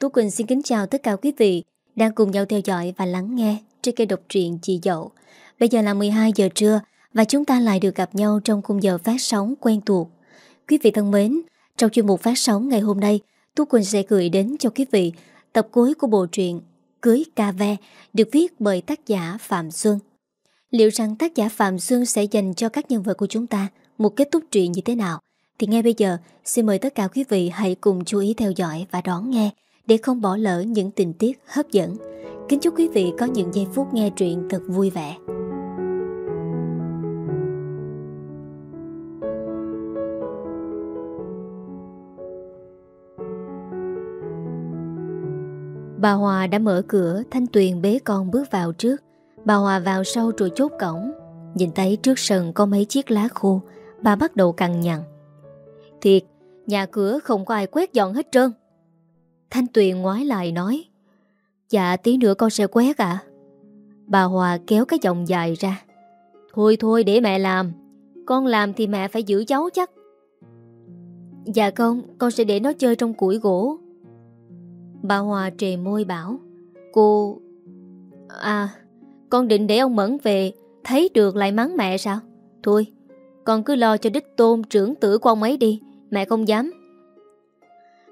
Tú Quỳnh xin kính chào tất cả quý vị đang cùng nhau theo dõi và lắng nghe trên kênh độc truyện Chị Dậu. Bây giờ là 12 giờ trưa và chúng ta lại được gặp nhau trong khung giờ phát sóng quen thuộc. Quý vị thân mến, trong chuyên mục phát sóng ngày hôm nay, Tú Quỳnh sẽ gửi đến cho quý vị tập cuối của bộ truyện Cưới Ca Ve được viết bởi tác giả Phạm Xuân. Liệu rằng tác giả Phạm Xuân sẽ dành cho các nhân vật của chúng ta một kết thúc truyện như thế nào? Thì ngay bây giờ, xin mời tất cả quý vị hãy cùng chú ý theo dõi và đón nghe để không bỏ lỡ những tình tiết hấp dẫn. Kính chúc quý vị có những giây phút nghe truyện thật vui vẻ. Bà Hòa đã mở cửa, Thanh Tuyền bế con bước vào trước. Bà Hòa vào sau rồi chốt cổng. Nhìn thấy trước sân có mấy chiếc lá khô, bà bắt đầu cằn nhằn. Thiệt, nhà cửa không có ai quét dọn hết trơn. Thanh Tuyền ngoái lại nói Dạ tí nữa con sẽ quét ạ. Bà Hòa kéo cái giọng dài ra. Thôi thôi để mẹ làm. Con làm thì mẹ phải giữ cháu chắc. Dạ con, Con sẽ để nó chơi trong củi gỗ. Bà Hòa trề môi bảo Cô À Con định để ông Mẫn về Thấy được lại mắng mẹ sao? Thôi Con cứ lo cho đích tôn trưởng tử của ông ấy đi Mẹ không dám.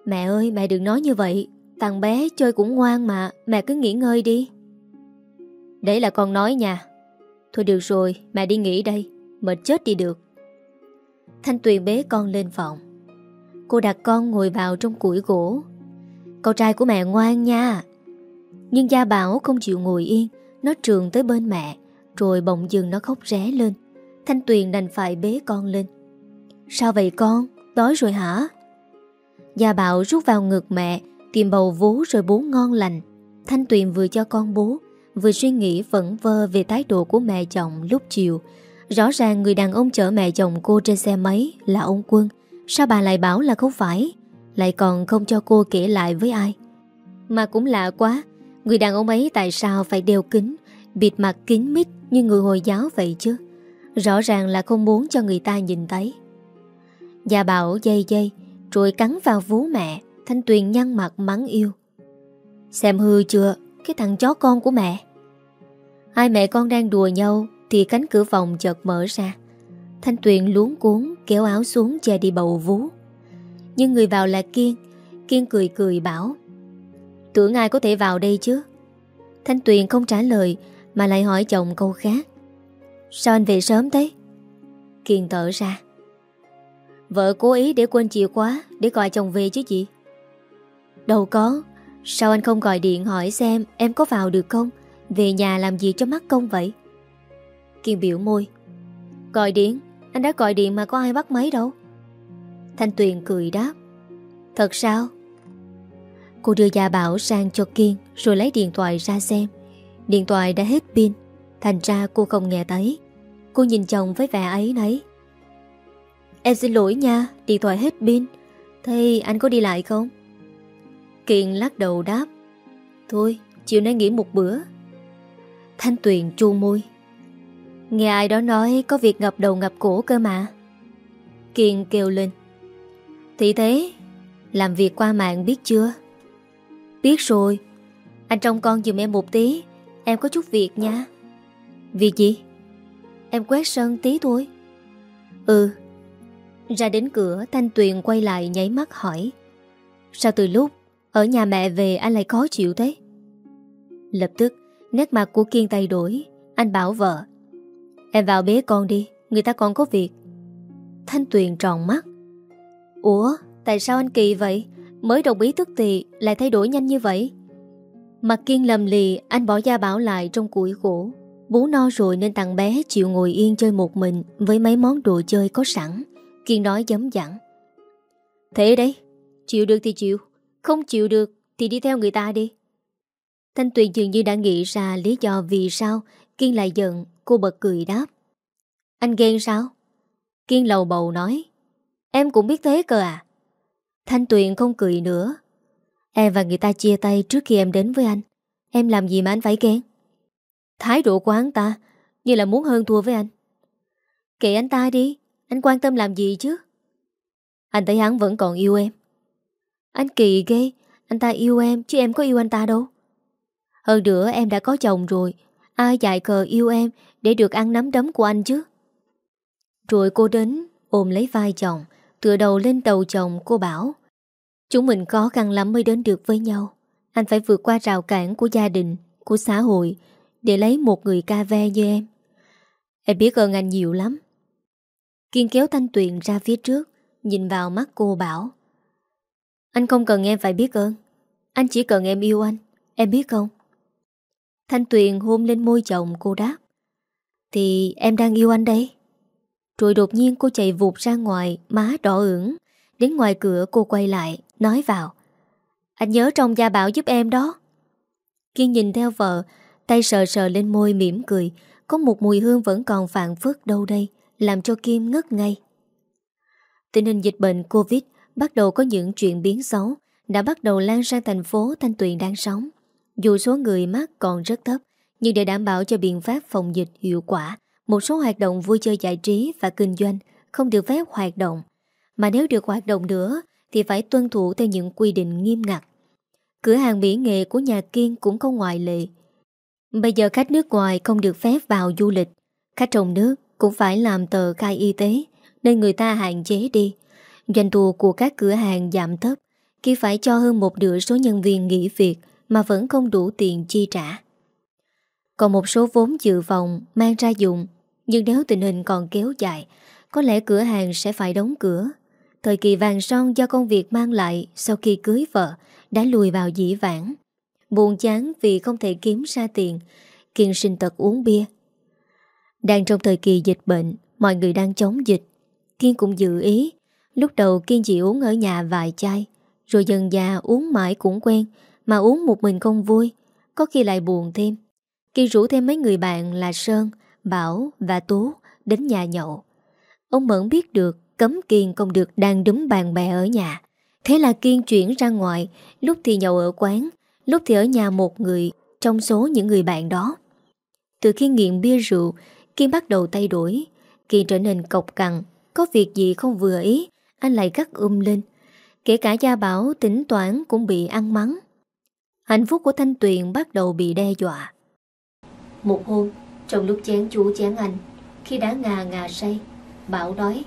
Mẹ ơi, mẹ đừng nói như vậy. Thằng bé chơi cũng ngoan mà, Mẹ cứ nghỉ ngơi đi. Đấy là con nói nha. Thôi được rồi, mẹ đi nghỉ đây, Mệt chết đi được. Thanh Tuyền bế con lên phòng. Cô đặt con ngồi vào trong củi gỗ. Cậu trai của mẹ ngoan nha. Nhưng Gia Bảo không chịu ngồi yên, Nó trường tới bên mẹ, Rồi bỗng dừng nó khóc ré lên. Thanh Tuyền đành phải bế con lên. Sao vậy con? Đói rồi hả? Gia Bảo rút vào ngực mẹ, Tìm bầu vú rồi bú ngon lành. Thanh Tuyền vừa cho con bú, Vừa suy nghĩ vẫn vơ về thái độ của mẹ chồng lúc chiều. Rõ ràng người đàn ông chở mẹ chồng cô trên xe máy là ông Quân. Sao bà lại bảo là không phải? Lại còn không cho cô kể lại với ai? Mà cũng lạ quá, Người đàn ông ấy tại sao phải đeo kính, Bịt mặt kín mít như người Hồi giáo vậy chứ? Rõ ràng là không muốn cho người ta nhìn thấy. Gia Bảo dây dây rồi cắn vào vú mẹ, Thanh Tuyền nhăn mặt mắng yêu. Xem hư chưa, Cái thằng chó con của mẹ. Hai mẹ con đang đùa nhau Thì cánh cửa phòng chợt mở ra. Thanh Tuyền luống cuốn, Kéo áo xuống che đi bầu vú. Nhưng người vào là Kiên. Kiên cười cười bảo, Tưởng ai có thể vào đây chứ? Thanh Tuyền không trả lời, Mà lại hỏi chồng câu khác, Sao anh về sớm thế? Kiên tở ra Vợ cố ý để quên chìa khóa, Để gọi chồng về chứ gì Đâu có. Sao anh không gọi điện hỏi xem Em có vào được không? Về nhà làm gì cho mắc công vậy? Kiên biểu môi. Gọi điện. Anh đã gọi điện mà có ai bắt máy đâu. Thanh Tuyền cười đáp. Thật sao? Cô đưa Gia Bảo sang cho Kiên, Rồi lấy điện thoại ra xem. Điện thoại đã hết pin. Thành ra cô không nghe thấy. Cô nhìn chồng với vẻ ấy nấy. Em xin lỗi nha, Điện thoại hết pin. Thế anh có đi lại không? Kiện lắc đầu đáp. Thôi, chiều nay nghỉ một bữa. Thanh Tuyền chu môi. Nghe ai đó nói Có việc ngập đầu ngập cổ cơ mà. Kiên kêu lên. Thì thế, Làm việc qua mạng biết chưa? Biết rồi. Anh trông con giùm em một tí. Em có chút việc nha. Việc gì? Em quét sân tí thôi. Ừ ra đến cửa, Thanh Tuyền quay lại nháy mắt hỏi, Sao từ lúc Ở nhà mẹ về anh lại khó chịu thế? Lập tức, Nét mặt của Kiên thay đổi, Anh bảo vợ, Em vào bế con đi, Người ta còn có việc. Thanh Tuyền tròn mắt, Ủa, tại sao anh kỳ vậy? Mới đồng ý tức thì lại thay đổi nhanh như vậy. Mặt Kiên lầm lì, Anh bỏ Gia Bảo lại trong củi gỗ. Bú no rồi nên thằng bé chịu ngồi yên chơi một mình Với mấy món đồ chơi có sẵn. Kiên nói dấm dặn. Thế đấy, Chịu được thì chịu, Không chịu được thì đi theo người ta đi. Thanh Tuyền dường như đã nghĩ ra lý do vì sao Kiên lại giận Cô bật cười đáp. Anh ghen sao? Kiên lầu bầu nói. Em cũng biết thế cơ à? Thanh Tuyền không cười nữa. Em và người ta chia tay trước khi em đến với anh. Em làm gì mà anh phải ghen? Thái độ của hắn ta Như là muốn hơn thua với anh. Kệ anh ta đi anh quan tâm làm gì chứ? Anh thấy hắn vẫn còn yêu em. Anh kỳ ghê, Anh ta yêu em chứ em có yêu anh ta đâu. Hơn nữa em đã có chồng rồi, Ai dạy cờ yêu em Để được ăn nắm đấm của anh chứ? Rồi cô đến, ôm lấy vai chồng, Tựa đầu lên đầu chồng, cô bảo, Chúng mình khó khăn lắm mới đến được với nhau. Anh phải vượt qua rào cản của gia đình, Của xã hội Để lấy một người ca ve như em. Em biết ơn anh nhiều lắm. Kiên kéo Thanh Tuyền ra phía trước, Nhìn vào mắt cô bảo. Anh không cần em phải biết ơn. Anh chỉ cần em yêu anh. Em biết không? Thanh Tuyền hôn lên môi chồng cô đáp. Thì em đang yêu anh đấy Rồi đột nhiên cô chạy vụt ra ngoài, Má đỏ ửng. Đến ngoài cửa, cô quay lại, Nói vào. Anh nhớ trong gia bảo giúp em đó. Kiên nhìn theo vợ, Tay sờ sờ lên môi mỉm cười. Có một mùi hương vẫn còn phản phức đâu đây. Làm cho Kim ngất ngay Tình hình dịch bệnh Covid Bắt đầu có những chuyện biến xấu, Đã bắt đầu lan sang thành phố Thanh Tuyền đang sống. Dù số người mắc còn rất thấp, Nhưng để đảm bảo cho biện pháp phòng dịch hiệu quả, Một số hoạt động vui chơi giải trí và kinh doanh Không được phép hoạt động. Mà nếu được hoạt động nữa, Thì phải tuân thủ theo những quy định nghiêm ngặt. Cửa hàng mỹ nghệ của nhà Kiên cũng không ngoại lệ. Bây giờ khách nước ngoài không được phép vào du lịch. Khách trong nước cũng phải làm tờ khai y tế, Nên người ta hạn chế đi. Doanh thu của các cửa hàng giảm thấp, Khi phải cho hơn một nửa số nhân viên nghỉ việc Mà vẫn không đủ tiền chi trả. Còn một số vốn dự phòng mang ra dụng Nhưng nếu tình hình còn kéo dài, Có lẽ cửa hàng sẽ phải đóng cửa. Thời kỳ vàng son do công việc mang lại Sau khi cưới vợ Đã lùi vào dĩ vãng. Buồn chán vì không thể kiếm ra tiền Kiên sinh tật uống bia. Đang trong thời kỳ dịch bệnh, Mọi người đang chống dịch. Kiên cũng dự ý. Lúc đầu Kiên chỉ uống ở nhà vài chai, Rồi dần già uống mãi cũng quen, Mà uống một mình không vui. Có khi lại buồn thêm. Kiên rủ thêm mấy người bạn là Sơn, Bảo và Tú đến nhà nhậu. Ông Mẫn biết được Cấm Kiên không được đang đứng bạn bè ở nhà. Thế là Kiên chuyển ra ngoài, Lúc thì nhậu ở quán, Lúc thì ở nhà một người Trong số những người bạn đó. Từ khi nghiện bia rượu Kiên bắt đầu thay đổi. Kiên trở nên cọc cằn Có việc gì không vừa ý Anh lại gắt um lên. Kể cả gia bảo tính toán cũng bị ăn mắng. Hạnh phúc của Thanh Tuyền bắt đầu bị đe dọa. Một hôm Trong lúc chén chú chén anh Khi đã ngà ngà say Bảo nói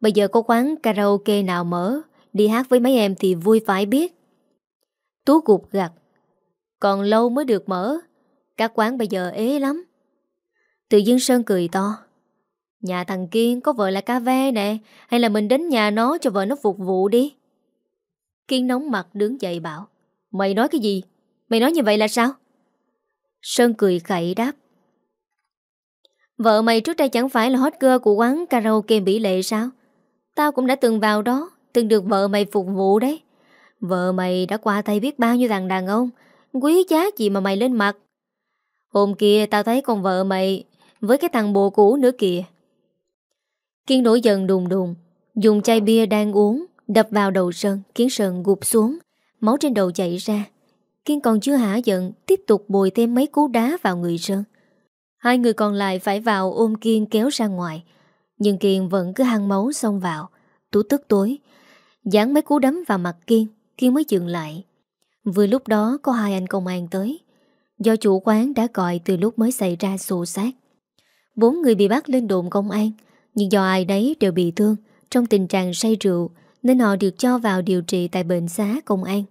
Bây giờ có quán karaoke nào mở Đi hát với mấy em thì vui phải biết. Tú gục gặt Còn lâu mới được mở Các quán bây giờ ế lắm từ Dương Sơn cười to. Nhà thằng Kiên có vợ là ca ve nè, Hay là mình đến nhà nó cho vợ nó phục vụ đi? Kiên nóng mặt đứng dậy bảo, Mày nói cái gì? Mày nói như vậy là sao? Sơn cười khẩy đáp, Vợ mày trước đây chẳng phải là hot girl của quán karaoke Mỹ Lệ sao? Tao cũng đã từng vào đó, Từng được vợ mày phục vụ đấy. Vợ mày đã qua tay biết bao nhiêu thằng đàn ông, Quý giá gì mà mày lên mặt. Hôm kia tao thấy con vợ mày với cái thằng bồ cũ nữa kìa. Kiên nổi dần đùng đùng, Dùng chai bia đang uống, Đập vào đầu Sơn, Khiến Sơn gục xuống, Máu trên đầu chảy ra. Kiên còn chưa hả giận, Tiếp tục bồi thêm mấy cú đá vào người Sơn. Hai người còn lại phải vào ôm Kiên kéo ra ngoài, Nhưng Kiên vẫn cứ hăng máu xông vào. Tú tức tối, Dán mấy cú đấm vào mặt Kiên Kiên mới dừng lại. Vừa lúc đó có hai anh công an tới, Do chủ quán đã gọi từ lúc mới xảy ra xô xát. Bốn người bị bắt lên đồn công an, Nhưng do ai đấy đều bị thương. Trong tình trạng say rượu, Nên họ được cho vào điều trị tại bệnh xá công an.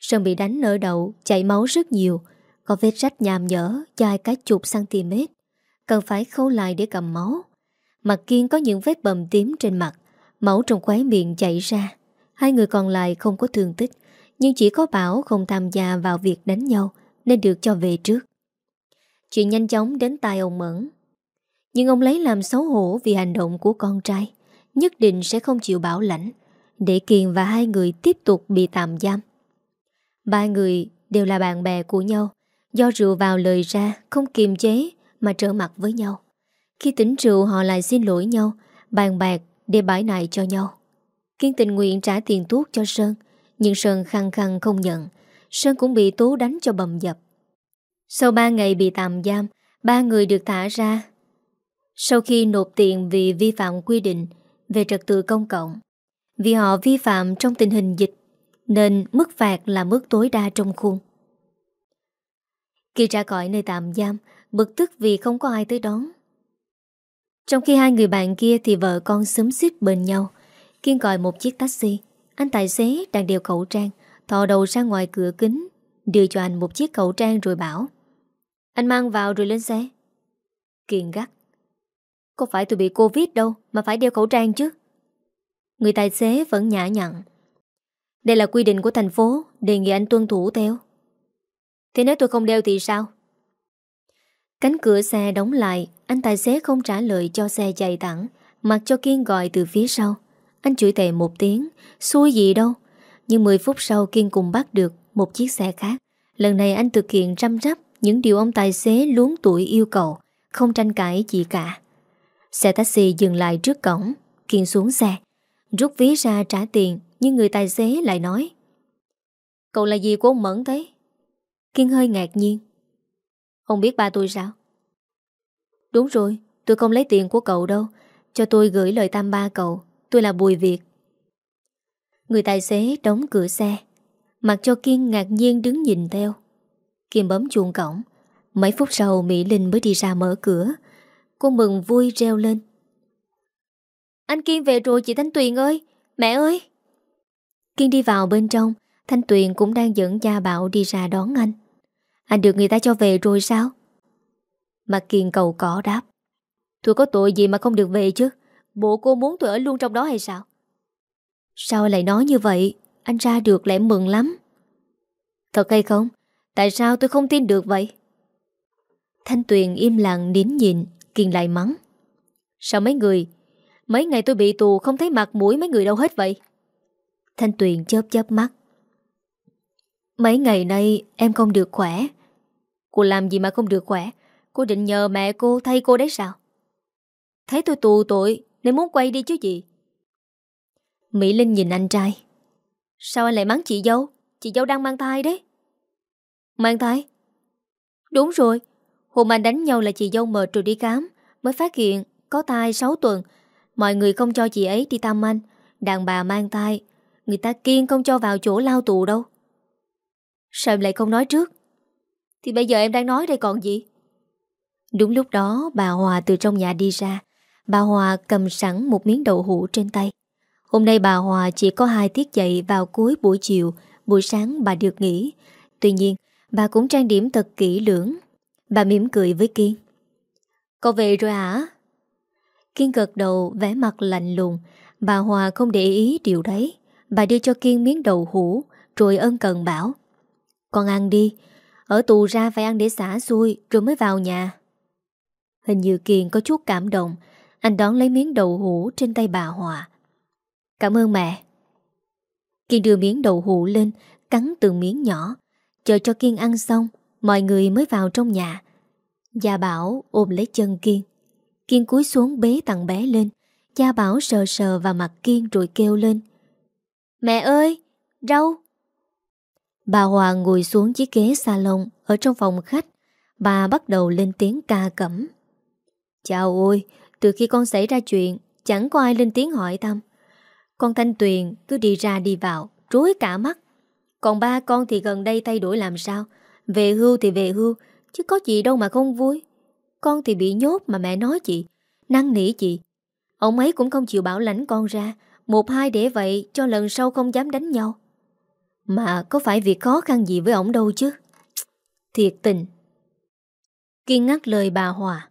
Sơn bị đánh ở đầu Chảy máu rất nhiều, Có vết rách nhàm nhở dài cả chục cm Cần phải khâu lại để cầm máu. Mặt Kiên có những vết bầm tím trên mặt, Máu trong khóe miệng chảy ra. Hai người còn lại không có thương tích, Nhưng chỉ có Bảo không tham gia vào việc đánh nhau, Nên được cho về trước. Chuyện nhanh chóng đến tai ông Mẫn. Nhưng ông lấy làm xấu hổ Vì hành động của con trai, Nhất định sẽ không chịu bảo lãnh. Để Kiền và hai người tiếp tục bị tạm giam. Ba người đều là bạn bè của nhau. Do rượu vào lời ra, Không kiềm chế Mà trở mặt với nhau. Khi tỉnh rượu, họ lại xin lỗi nhau, Bàn bạc để bãi nại cho nhau. Kiên tình nguyện trả tiền thuốc cho Sơn, Nhưng Sơn khăng khăng không nhận. Sơn cũng bị Tú đánh cho bầm dập. Sau 3 ngày bị tạm giam, Ba người được thả ra sau khi nộp tiền vì vi phạm quy định Về trật tự công cộng, Vì họ vi phạm trong tình hình dịch, Nên mức phạt là mức tối đa trong khung Khi ra khỏi nơi tạm giam, Bực tức vì không có ai tới đón. Trong khi hai người bạn kia Thì vợ con xúm xít bên nhau, Kiên gọi một chiếc taxi, Anh tài xế đang đeo khẩu trang, Thò đầu ra ngoài cửa kính, Đưa cho anh một chiếc khẩu trang rồi bảo, Anh mang vào rồi lên xe. Kiên gắt. Có phải tôi bị Covid đâu, Mà phải đeo khẩu trang chứ? Người tài xế vẫn nhã nhặn. Đây là quy định của thành phố, Đề nghị anh tuân thủ theo. Thế nếu tôi không đeo thì sao? Cánh cửa xe đóng lại, Anh tài xế không trả lời cho xe chạy thẳng, Mặc cho Kiên gọi từ phía sau. Anh chửi tệ một tiếng, Xui gì đâu. Nhưng 10 phút sau Kiên cùng bắt được Một chiếc xe khác. Lần này anh thực hiện răm rắp Những điều ông tài xế luống tuổi yêu cầu, Không tranh cãi gì cả. Xe taxi dừng lại trước cổng, Kiên xuống xe, Rút ví ra trả tiền, Nhưng người tài xế lại nói, Cậu là gì của ông Mẫn thế? Kiên hơi ngạc nhiên, Ông biết ba tôi sao? Đúng rồi, Tôi không lấy tiền của cậu đâu, Cho tôi gửi lời tam ba cậu, Tôi là Bùi Việt. Người tài xế đóng cửa xe, Mặc cho Kiên ngạc nhiên đứng nhìn theo. Kiên bấm chuông cổng, Mấy phút sau Mỹ Linh mới đi ra mở cửa Cô mừng vui reo lên. Anh Kiên về rồi chị Thanh Tuyền ơi, Mẹ ơi. Kiên đi vào bên trong, Thanh Tuyền cũng đang dẫn cha Bảo đi ra đón anh. Anh được người ta cho về rồi sao? Mà Kiên cầu cỏ đáp. Tôi có tội gì mà không được về chứ? Bộ cô muốn tôi ở luôn trong đó hay sao? Sao lại nói như vậy? Anh ra được lẽ mừng lắm. Thật hay không? Tại sao tôi không tin được vậy? Thanh Tuyền im lặng nín nhịn. Kiên lại mắng. Sao mấy người, Mấy ngày tôi bị tù không thấy mặt mũi mấy người đâu hết vậy? Thanh Tuyền chớp chớp mắt. Mấy ngày nay em không được khỏe. Cô làm gì mà không được khỏe? Cô định nhờ mẹ cô thay cô đấy sao? Thấy tôi tù tội Nên muốn quay đi chứ gì? Mỹ Linh nhìn anh trai. Sao anh lại mắng chị dâu? Chị dâu đang mang thai đấy. Mang thai? Đúng rồi Hôm anh đánh nhau là chị dâu mệt rồi đi khám Mới phát hiện có tai 6 tuần. Mọi người không cho chị ấy đi thăm anh. Đàn bà mang tai, Người ta kiên không cho vào chỗ lao tù đâu. Sao em lại không nói trước? Thì bây giờ em đang nói đây còn gì? Đúng lúc đó bà Hòa từ trong nhà đi ra. Bà Hòa cầm sẵn một miếng đậu hũ trên tay. Hôm nay bà Hòa chỉ có hai tiết dậy vào cuối buổi chiều. Buổi sáng bà được nghỉ. Tuy nhiên bà cũng trang điểm thật kỹ lưỡng. Bà mỉm cười với Kiên. Cậu về rồi hả? Kiên gật đầu, vẻ mặt lạnh lùng. Bà Hòa không để ý điều đấy. Bà đưa cho Kiên miếng đậu hũ, Rồi ân cần bảo. Con ăn đi. Ở tù ra phải ăn để xả xuôi Rồi mới vào nhà. Hình như Kiên có chút cảm động. Anh đón lấy miếng đậu hũ trên tay bà Hòa. Cảm ơn mẹ. Kiên đưa miếng đậu hũ lên, Cắn từng miếng nhỏ. Chờ cho Kiên ăn xong Mọi người mới vào trong nhà. Gia Bảo ôm lấy chân Kiên. Kiên cúi xuống bế tặng bé lên. Gia Bảo sờ sờ vào mặt Kiên rồi kêu lên. Mẹ ơi, rau. Bà Hoàng ngồi xuống chiếc ghế salon Ở trong phòng khách. Bà bắt đầu lên tiếng ca cẩm. Chào ôi Từ khi con xảy ra chuyện Chẳng có ai lên tiếng hỏi thăm. Con Thanh Tuyền cứ đi ra đi vào Rối cả mắt. Còn ba con thì gần đây thay đổi làm sao? Về hưu thì về hưu, Chứ có gì đâu mà không vui. Con thì bị nhốt mà mẹ nói chị Năng nỉ chị. Ông ấy cũng không chịu bảo lãnh con ra, Một hai để vậy cho lần sau không dám đánh nhau. Mà có phải việc khó khăn gì với ổng đâu chứ? Thiệt tình. Kiên ngắt lời bà Hòa.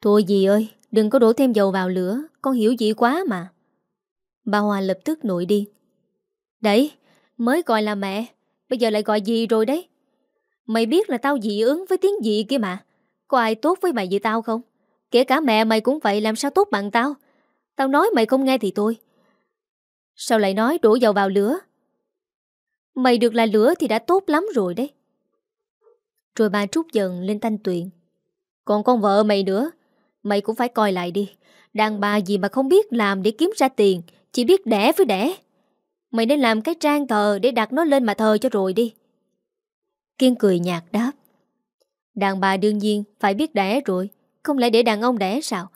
Thôi dì ơi, Đừng có đổ thêm dầu vào lửa, Con hiểu gì quá mà. Bà Hòa lập tức nổi đi Đấy, Mới gọi là mẹ, Bây giờ lại gọi dì rồi đấy. Mày biết là tao dị ứng với tiếng dị kia mà. Có ai tốt với mày như tao không? Kể cả mẹ mày cũng vậy, làm sao tốt bằng tao? Tao nói mày không nghe thì tôi Sao lại nói đổ dầu vào lửa? Mày được là lửa thì đã tốt lắm rồi đấy. Rồi bà trút dần lên thanh tuyền. Còn con vợ mày nữa, Mày cũng phải coi lại đi. Đàn bà gì mà không biết làm để kiếm ra tiền, Chỉ biết đẻ với đẻ. Mày nên làm cái trang thờ để đặt nó lên mà thờ cho rồi đi. Kiên cười nhạt đáp Đàn bà đương nhiên phải biết đẻ rồi Không lẽ để đàn ông đẻ sao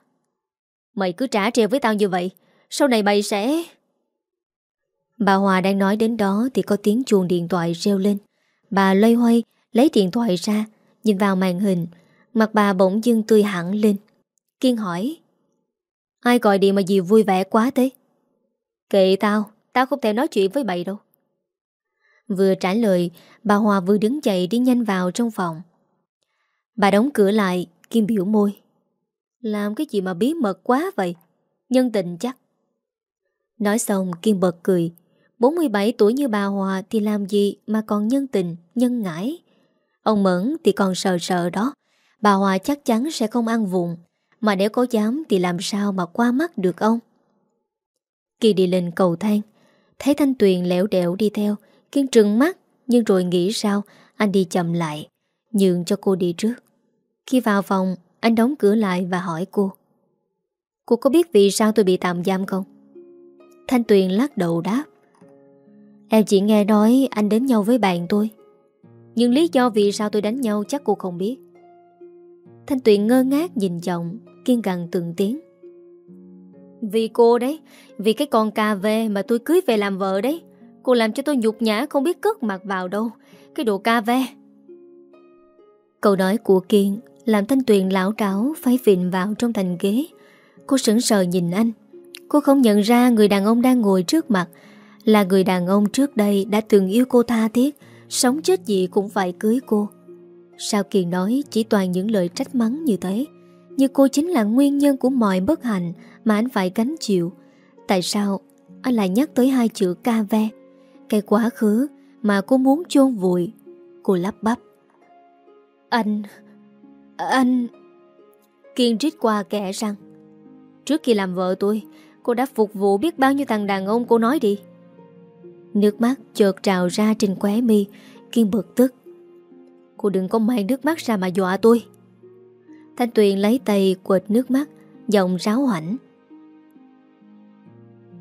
Mày cứ trả treo với tao như vậy Sau này mày sẽ Bà Hòa đang nói đến đó thì có tiếng chuông điện thoại reo lên. Bà loay hoay lấy điện thoại ra, nhìn vào màn hình, mặt bà bỗng dưng tươi hẳn lên. Kiên hỏi Ai gọi điện mà gì vui vẻ quá thế? Kệ tao, tao không thể nói chuyện với mày đâu. Vừa trả lời, bà Hòa vừa đứng dậy đi nhanh vào trong phòng. Bà đóng cửa lại, Kim biểu môi. Làm cái gì mà bí mật quá vậy? Nhân tình chắc. Nói xong Kim bật cười. 47 tuổi như bà Hòa thì làm gì mà còn nhân tình, nhân ngãi. Ông Mẫn thì còn sợ sợ đó. Bà Hòa chắc chắn sẽ không ăn vụng. Mà nếu có dám thì làm sao mà qua mắt được ông? Kỳ đi lên cầu thang. Thấy Thanh Tuyền lẻo đẻo đi theo. Kiên trừng mắt nhưng rồi nghĩ sao anh đi chậm lại. Nhường cho cô đi trước. Khi vào phòng, anh đóng cửa lại và hỏi cô. Cô có biết vì sao tôi bị tạm giam không? Thanh Tuyền lắc đầu đáp. Em chỉ nghe nói anh đến nhau với bạn tôi. Nhưng lý do vì sao tôi đánh nhau chắc cô không biết. Thanh Tuyền ngơ ngác nhìn chồng, kiên gần từng tiếng. Vì cô đấy, vì cái con cà về mà tôi cưới về làm vợ đấy. Cô làm cho tôi nhục nhã không biết cất mặt vào đâu. Cái đồ ca ve. Câu nói của Kiên làm Thanh Tuyền lão tráo phải vịn vào trong thành ghế. Cô sững sờ nhìn anh. Cô không nhận ra người đàn ông đang ngồi trước mặt là người đàn ông trước đây đã từng yêu cô tha thiết, sống chết gì cũng phải cưới cô. Sao Kiền nói chỉ toàn những lời trách mắng như thế? Như cô chính là nguyên nhân của mọi bất hạnh mà anh phải gánh chịu. Tại sao anh lại nhắc tới hai chữ ca ve? Cái quá khứ mà cô muốn chôn vùi. Cô lắp bắp. Anh... Anh... Kiên rít qua kẻ răng. Trước khi làm vợ tôi, cô đã phục vụ biết bao nhiêu thằng đàn ông cô nói đi. Nước mắt chợt trào ra trên khóe mi, Kiên bực tức. Cô đừng có mang nước mắt ra mà dọa tôi. Thanh Tuyền lấy tay quệt nước mắt, giọng ráo hoảnh.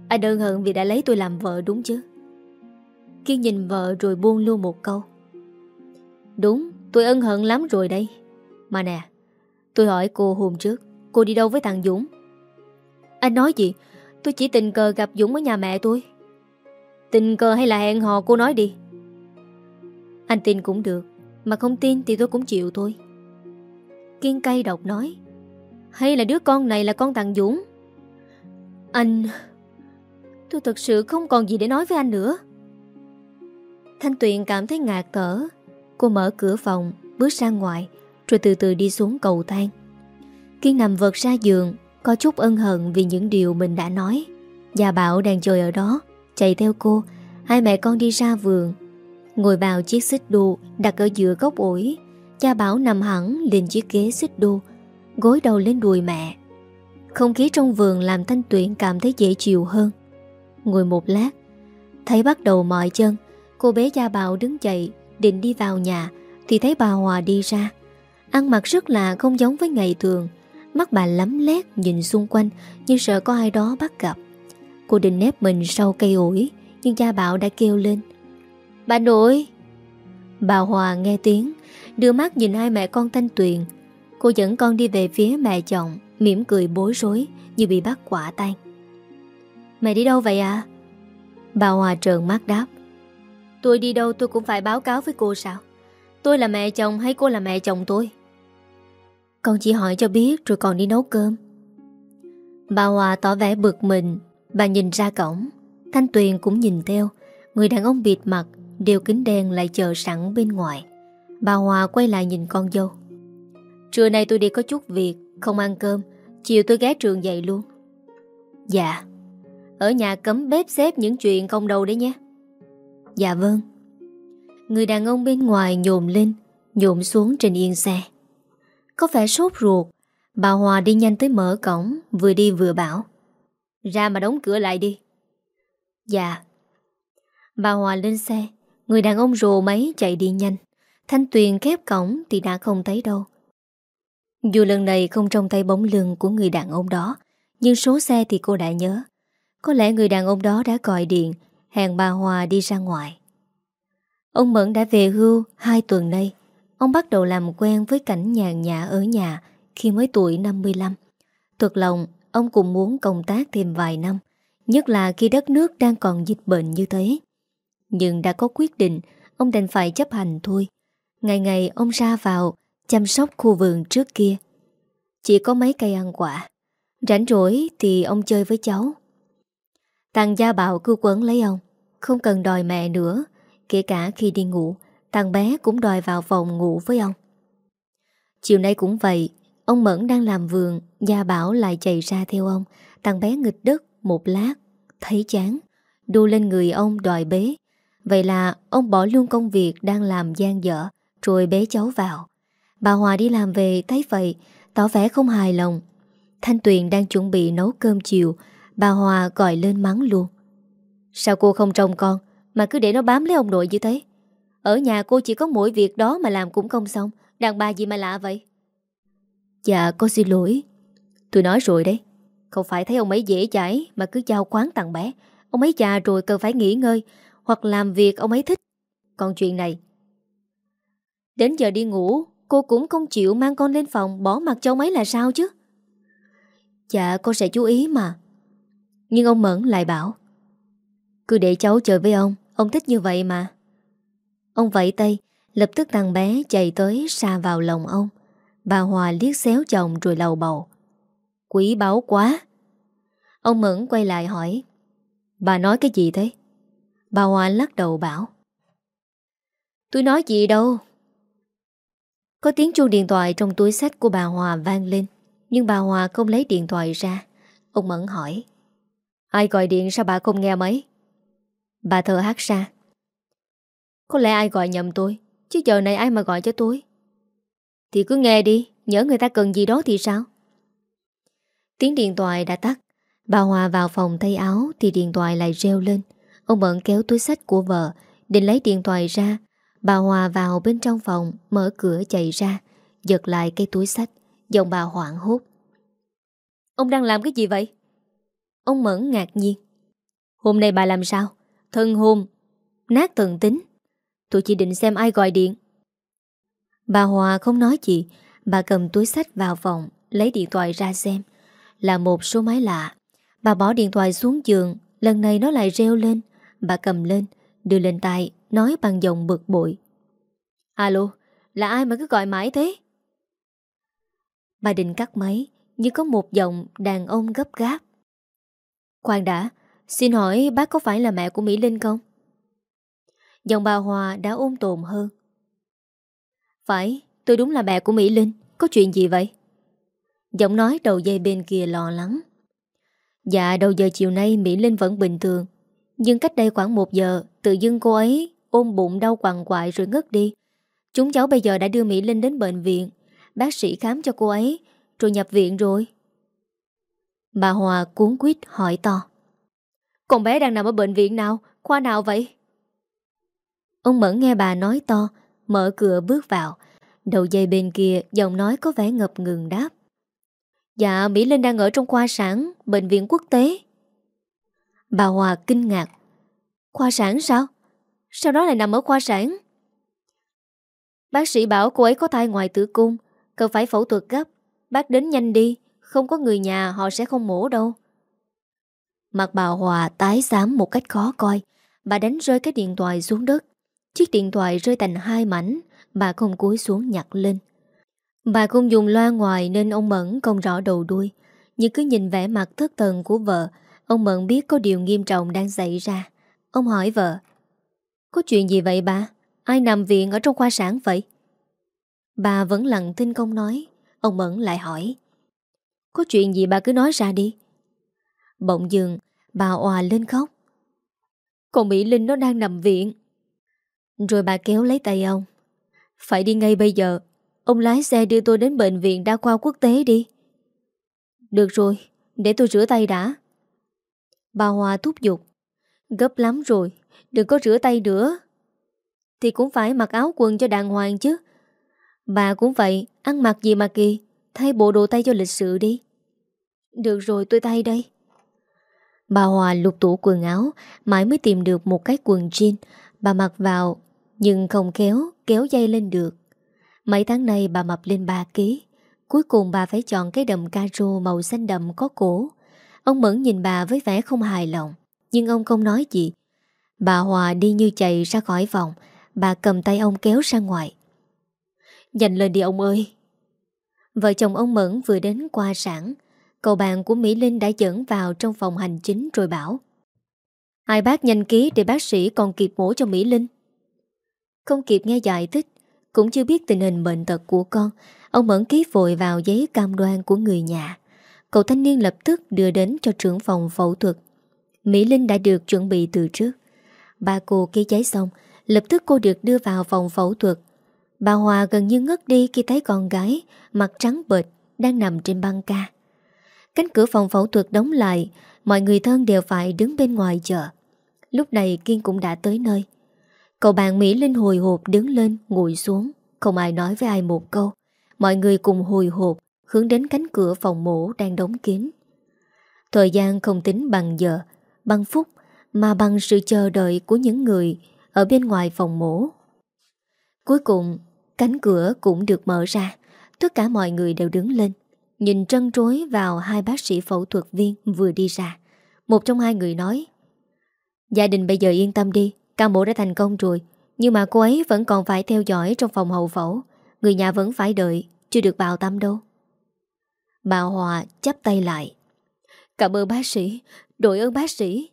Anh đơn hận vì đã lấy tôi làm vợ đúng chứ? Kiên nhìn vợ rồi buông luôn một câu. Đúng, tôi ân hận lắm rồi đây. Mà nè, tôi hỏi cô hôm trước, cô đi đâu với thằng Dũng? Anh nói gì? Tôi chỉ tình cờ gặp Dũng ở nhà mẹ tôi. Tình cờ hay là hẹn hò cô nói đi. Anh tin cũng được, mà không tin thì tôi cũng chịu thôi. Kiên cay độc nói. Hay là đứa con này là con thằng Dũng? Anh... Tôi thật sự không còn gì để nói với anh nữa. Thanh Tuyền cảm thấy ngạc thở. Cô mở cửa phòng, bước ra ngoài, rồi từ từ đi xuống cầu thang. Kiên nằm vật ra giường, có chút ân hận vì những điều mình đã nói. Gia Bảo đang chơi ở đó, chạy theo cô. Hai mẹ con đi ra vườn, ngồi vào chiếc xích đu đặt ở giữa gốc ổi. Cha Bảo nằm hẳn lên chiếc ghế xích đu, gối đầu lên đùi mẹ. Không khí trong vườn làm Thanh Tuyền cảm thấy dễ chịu hơn. Ngồi một lát, thấy bắt đầu mỏi chân, cô bé Gia Bảo đứng dậy, định đi vào nhà, thì thấy bà Hòa đi ra. Ăn mặc rất là không giống với ngày thường, Mắt bà lắm lét nhìn xung quanh Như sợ có ai đó bắt gặp. Cô định nép mình sau cây ủi Nhưng cha Bảo đã kêu lên. Bà nội! Bà Hòa nghe tiếng Đưa mắt nhìn hai mẹ con Thanh Tuyền. Cô dẫn con đi về phía mẹ chồng mỉm cười bối rối Như bị bắt quả tan Mẹ đi đâu vậy à Bà Hòa trợn mắt đáp. Tôi đi đâu tôi cũng phải báo cáo với cô sao? Tôi là mẹ chồng hay cô là mẹ chồng tôi? Con chỉ hỏi cho biết rồi còn đi nấu cơm. Bà Hòa tỏ vẻ bực mình. Bà nhìn ra cổng. Thanh Tuyền cũng nhìn theo. Người đàn ông bịt mặt, Đeo kính đen lại chờ sẵn bên ngoài. Bà Hòa quay lại nhìn con dâu. Trưa nay tôi đi có chút việc, Không ăn cơm. Chiều tôi ghé trường dậy luôn. Dạ. Ở nhà cấm bếp xếp những chuyện không đâu đấy nhé. Dạ vâng. Người đàn ông bên ngoài nhồm lên Nhộm xuống trên yên xe. Có vẻ sốt ruột. Bà Hòa đi nhanh tới mở cổng, Vừa đi vừa bảo. Ra mà đóng cửa lại đi. Dạ. Bà Hòa lên xe, Người đàn ông rồ máy chạy đi nhanh. Thanh Tuyền khép cổng thì đã không thấy đâu. Dù lần này không trông tay bóng lưng của người đàn ông đó, Nhưng số xe thì cô đã nhớ. Có lẽ người đàn ông đó đã gọi điện Hẹn bà Hòa đi ra ngoài. Ông Mẫn đã về hưu hai tuần nay. Ông bắt đầu làm quen với cảnh nhàn nhã ở nhà khi mới tuổi 55. Thực lòng, ông cũng muốn công tác thêm vài năm, Nhất là khi đất nước đang còn dịch bệnh như thế. Nhưng đã có quyết định Ông đành phải chấp hành thôi. Ngày ngày ông ra vào Chăm sóc khu vườn trước kia. Chỉ có mấy cây ăn quả. Rảnh rỗi thì ông chơi với cháu. Tàng Gia Bảo cứ quấn lấy ông. Không cần đòi mẹ nữa. Kể cả khi đi ngủ, Thằng bé cũng đòi vào phòng ngủ với ông. Chiều nay cũng vậy, Ông Mẫn đang làm vườn, Gia Bảo lại chạy ra theo ông. Thằng bé nghịch đất một lát, Thấy chán. Đu lên người ông đòi bế. Vậy là ông bỏ luôn công việc đang làm gian dở, Rồi bế cháu vào. Bà Hòa đi làm về, thấy vậy, Tỏ vẻ không hài lòng. Thanh Tuyền đang chuẩn bị nấu cơm chiều, Bà Hòa gọi lên mắng luôn. Sao cô không trông con, Mà cứ để nó bám lấy ông nội như thế? Ở nhà cô chỉ có mỗi việc đó mà làm cũng không xong. Đàn bà gì mà lạ vậy? Dạ con xin lỗi. Tôi nói rồi đấy. Không phải thấy ông ấy dễ chảy Mà cứ giao khoán tặng bé. Ông ấy già rồi cần phải nghỉ ngơi Hoặc làm việc ông ấy thích. Còn chuyện này. Đến giờ đi ngủ, Cô cũng không chịu mang con lên phòng Bỏ mặt cho ông ấy là sao chứ? Dạ con sẽ chú ý mà. Nhưng ông Mẫn lại bảo cứ để cháu chơi với ông Ông thích như vậy mà. Ông vẫy tay, Lập tức thằng bé chạy tới xa vào lòng ông. Bà Hòa liếc xéo chồng rồi lầu bầu. Quý báu quá. Ông Mẫn quay lại hỏi, Bà nói cái gì thế? Bà Hòa lắc đầu bảo, Tôi nói gì đâu. Có tiếng chuông điện thoại trong túi sách của bà Hòa vang lên, Nhưng bà Hòa không lấy điện thoại ra. Ông Mẫn hỏi, Ai gọi điện sao bà không nghe mấy? Bà thở hát ra. Có lẽ ai gọi nhầm tôi, Chứ giờ này ai mà gọi cho tôi? Thì cứ nghe đi, Nhớ người ta cần gì đó thì sao? Tiếng điện thoại đã tắt. Bà Hòa vào phòng thay áo Thì điện thoại lại reo lên. Ông Bận kéo túi sách của vợ, Định lấy điện thoại ra. Bà Hòa vào bên trong phòng, Mở cửa chạy ra, Giật lại cái túi sách. Giọng bà hoảng hốt. Ông đang làm cái gì vậy? Ông Mẫn ngạc nhiên. Hôm nay bà làm sao? Thân hôn. Nát thần tính. Tôi chỉ định xem ai gọi điện. Bà Hòa không nói gì. Bà cầm túi sách vào phòng, Lấy điện thoại ra xem. Là một số máy lạ. Bà bỏ điện thoại xuống giường. Lần này nó lại reo lên. Bà cầm lên, Đưa lên tay Nói bằng giọng bực bội. Alo, Là ai mà cứ gọi mãi thế? Bà định cắt máy, Nhưng có một giọng đàn ông gấp gáp. Khoan đã Xin hỏi bác có phải là mẹ của Mỹ Linh không? Giọng bà Hòa đã ôn tồn hơn. Phải, Tôi đúng là mẹ của Mỹ Linh. Có chuyện gì vậy? Giọng nói đầu dây bên kia lo lắng. Dạ đầu giờ chiều nay Mỹ Linh vẫn bình thường. Nhưng cách đây khoảng một giờ, Tự dưng cô ấy ôm bụng đau quằn quại rồi ngất đi. Chúng cháu bây giờ đã đưa Mỹ Linh đến bệnh viện. Bác sĩ khám cho cô ấy, Rồi nhập viện rồi. Bà Hòa cuốn quýt hỏi to. Con bé đang nằm ở bệnh viện nào? Khoa nào vậy? Ông Mẫn nghe bà nói to, Mở cửa bước vào. Đầu dây bên kia, giọng nói có vẻ ngập ngừng đáp. Dạ Mỹ Linh đang ở trong khoa sản, Bệnh viện quốc tế. Bà Hòa kinh ngạc. Khoa sản sao? Sao đó lại nằm ở khoa sản? Bác sĩ bảo cô ấy có thai ngoài tử cung, Cần phải phẫu thuật gấp. Bác đến nhanh đi, Không có người nhà, họ sẽ không mổ đâu. Mặt bà Hòa tái xám một cách khó coi. Bà đánh rơi cái điện thoại xuống đất. Chiếc điện thoại rơi thành hai mảnh. Bà không cúi xuống nhặt lên. Bà không dùng loa ngoài nên ông Mẫn không rõ đầu đuôi. Nhưng cứ nhìn vẻ mặt thất thần của vợ, Ông Mẫn biết có điều nghiêm trọng đang xảy ra. Ông hỏi vợ, Có chuyện gì vậy bà? Ai nằm viện ở trong khoa sản vậy? Bà vẫn lặng tin không nói. Ông Mẫn lại hỏi, Có chuyện gì bà cứ nói ra đi. Bỗng dừng Bà òa lên khóc Còn Mỹ Linh nó đang nằm viện. Rồi bà kéo lấy tay ông. Phải đi ngay bây giờ. Ông lái xe đưa tôi đến bệnh viện đa khoa quốc tế đi. Được rồi, Để tôi rửa tay đã. Bà Hòa thúc giục. Gấp lắm rồi, Đừng có rửa tay nữa. Thì cũng phải mặc áo quần cho đàng hoàng chứ. Bà cũng vậy, Ăn mặc gì mà kỳ. Thay bộ đồ tay cho lịch sự đi. Được rồi, tôi tay đây. Bà Hòa lục tủ quần áo, Mãi mới tìm được một cái quần jean. Bà mặc vào, Nhưng không kéo Kéo dây lên được. Mấy tháng nay bà mập lên 3 ký. Cuối cùng bà phải chọn cái đầm caro màu xanh đậm có cổ. Ông Mẫn nhìn bà với vẻ không hài lòng, Nhưng ông không nói gì. Bà Hòa đi như chạy ra khỏi phòng. Bà cầm tay ông kéo ra ngoài. Nhanh lên đi ông ơi. Vợ chồng ông Mẫn vừa đến qua sản Cậu bạn của Mỹ Linh đã dẫn vào trong phòng hành chính rồi bảo Hai bác nhanh ký để bác sĩ còn kịp mổ cho Mỹ Linh. Không kịp nghe giải thích, Cũng chưa biết tình hình bệnh tật của con, Ông Mẫn ký vội vào giấy cam đoan của người nhà. Cậu thanh niên lập tức đưa đến cho trưởng phòng phẫu thuật. Mỹ Linh đã được chuẩn bị từ trước. Ba cô ký giấy xong, Lập tức cô được đưa vào phòng phẫu thuật. Bà Hòa gần như ngất đi khi thấy con gái Mặt trắng bệch Đang nằm trên băng ca. Cánh cửa phòng phẫu thuật đóng lại, Mọi người thân đều phải đứng bên ngoài chờ. Lúc này Kiên cũng đã tới nơi. Cậu bạn Mỹ Linh hồi hộp đứng lên, Ngồi xuống. Không ai nói với ai một câu. Mọi người cùng hồi hộp, Hướng đến cánh cửa phòng mổ đang đóng kín. Thời gian không tính bằng giờ, Bằng phút, Mà bằng sự chờ đợi của những người Ở bên ngoài phòng mổ. Cuối cùng, Cánh cửa cũng được mở ra. Tất cả mọi người đều đứng lên. Nhìn trân trối vào hai bác sĩ phẫu thuật viên vừa đi ra. Một trong hai người nói, Gia đình bây giờ yên tâm đi, Ca mổ đã thành công rồi, Nhưng mà cô ấy vẫn còn phải theo dõi trong phòng hậu phẫu. Người nhà vẫn phải đợi, Chưa được bào tâm đâu. Bà Hòa chắp tay lại, Cảm ơn bác sĩ, Đội ơn bác sĩ.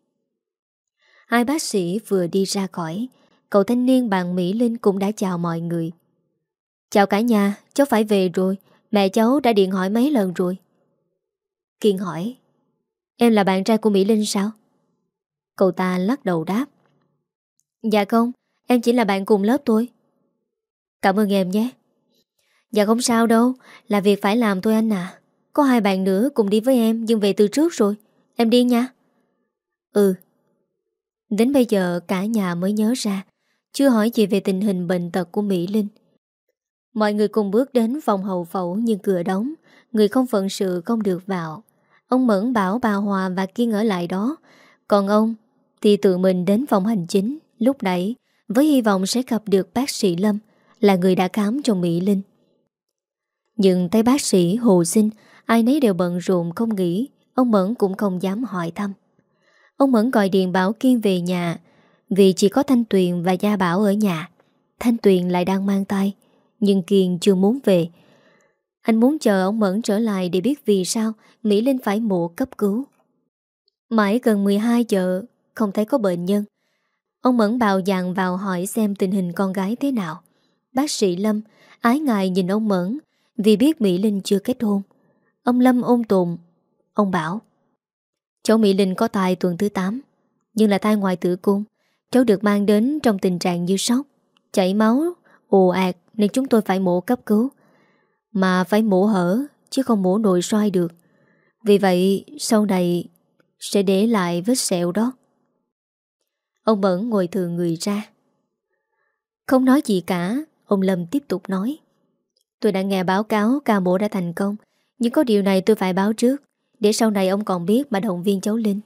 Hai bác sĩ vừa đi ra khỏi, Cậu thanh niên bạn Mỹ Linh cũng đã chào mọi người. Chào cả nhà Cháu phải về rồi Mẹ cháu đã điện hỏi mấy lần rồi. Kiên hỏi, Em là bạn trai của Mỹ Linh sao? Cậu ta lắc đầu đáp Dạ không, Em chỉ là bạn cùng lớp thôi. Cảm ơn em nhé. Dạ không sao đâu, Là việc phải làm thôi anh à. Có hai bạn nữa cùng đi với em, Nhưng về từ trước rồi. Em đi nha. Ừ. Đến bây giờ cả nhà mới nhớ ra, Chưa hỏi gì về tình hình bệnh tật của Mỹ Linh. Mọi người cùng bước đến phòng hậu phẫu nhưng cửa đóng Người không phận sự không được vào Ông Mẫn bảo bà Hòa và Kiên ở lại đó Còn ông thì tự mình đến phòng hành chính lúc nãy, với hy vọng sẽ gặp được bác sĩ Lâm, là người đã khám cho Mỹ Linh. Nhưng thấy bác sĩ Hồ Sinh, ai nấy đều bận rộn không nghĩ ông Mẫn cũng không dám hỏi thăm. Ông Mẫn gọi điện bảo Kiên về nhà, vì chỉ có Thanh Tuyền và Gia Bảo ở nhà. Thanh Tuyền lại đang mang tay nhưng Kiên chưa muốn về. Anh muốn chờ ông Mẫn trở lại để biết vì sao Mỹ Linh phải mổ cấp cứu. Mãi gần 12 giờ không thấy có bệnh nhân. Ông Mẫn bào dàn vào hỏi xem tình hình con gái thế nào. Bác sĩ Lâm ái ngại nhìn ông Mẫn vì biết Mỹ Linh chưa kết hôn. Ông Lâm ôn tồn. Ông bảo Cháu Mỹ Linh có thai tuần thứ 8 nhưng là thai ngoài tử cung. Cháu được mang đến trong tình trạng như sốc, chảy máu, ồ ạt nên chúng tôi phải mổ cấp cứu. Mà phải mổ hở, chứ không mổ nội soi được. Vì vậy, sau này sẽ để lại vết sẹo đó. Ông bẩn ngồi thừa người ra Không nói gì cả, Ông Lâm tiếp tục nói Tôi đã nghe báo cáo ca mổ đã thành công, Nhưng có điều này tôi phải báo trước Để sau này ông còn biết mà động viên cháu Linh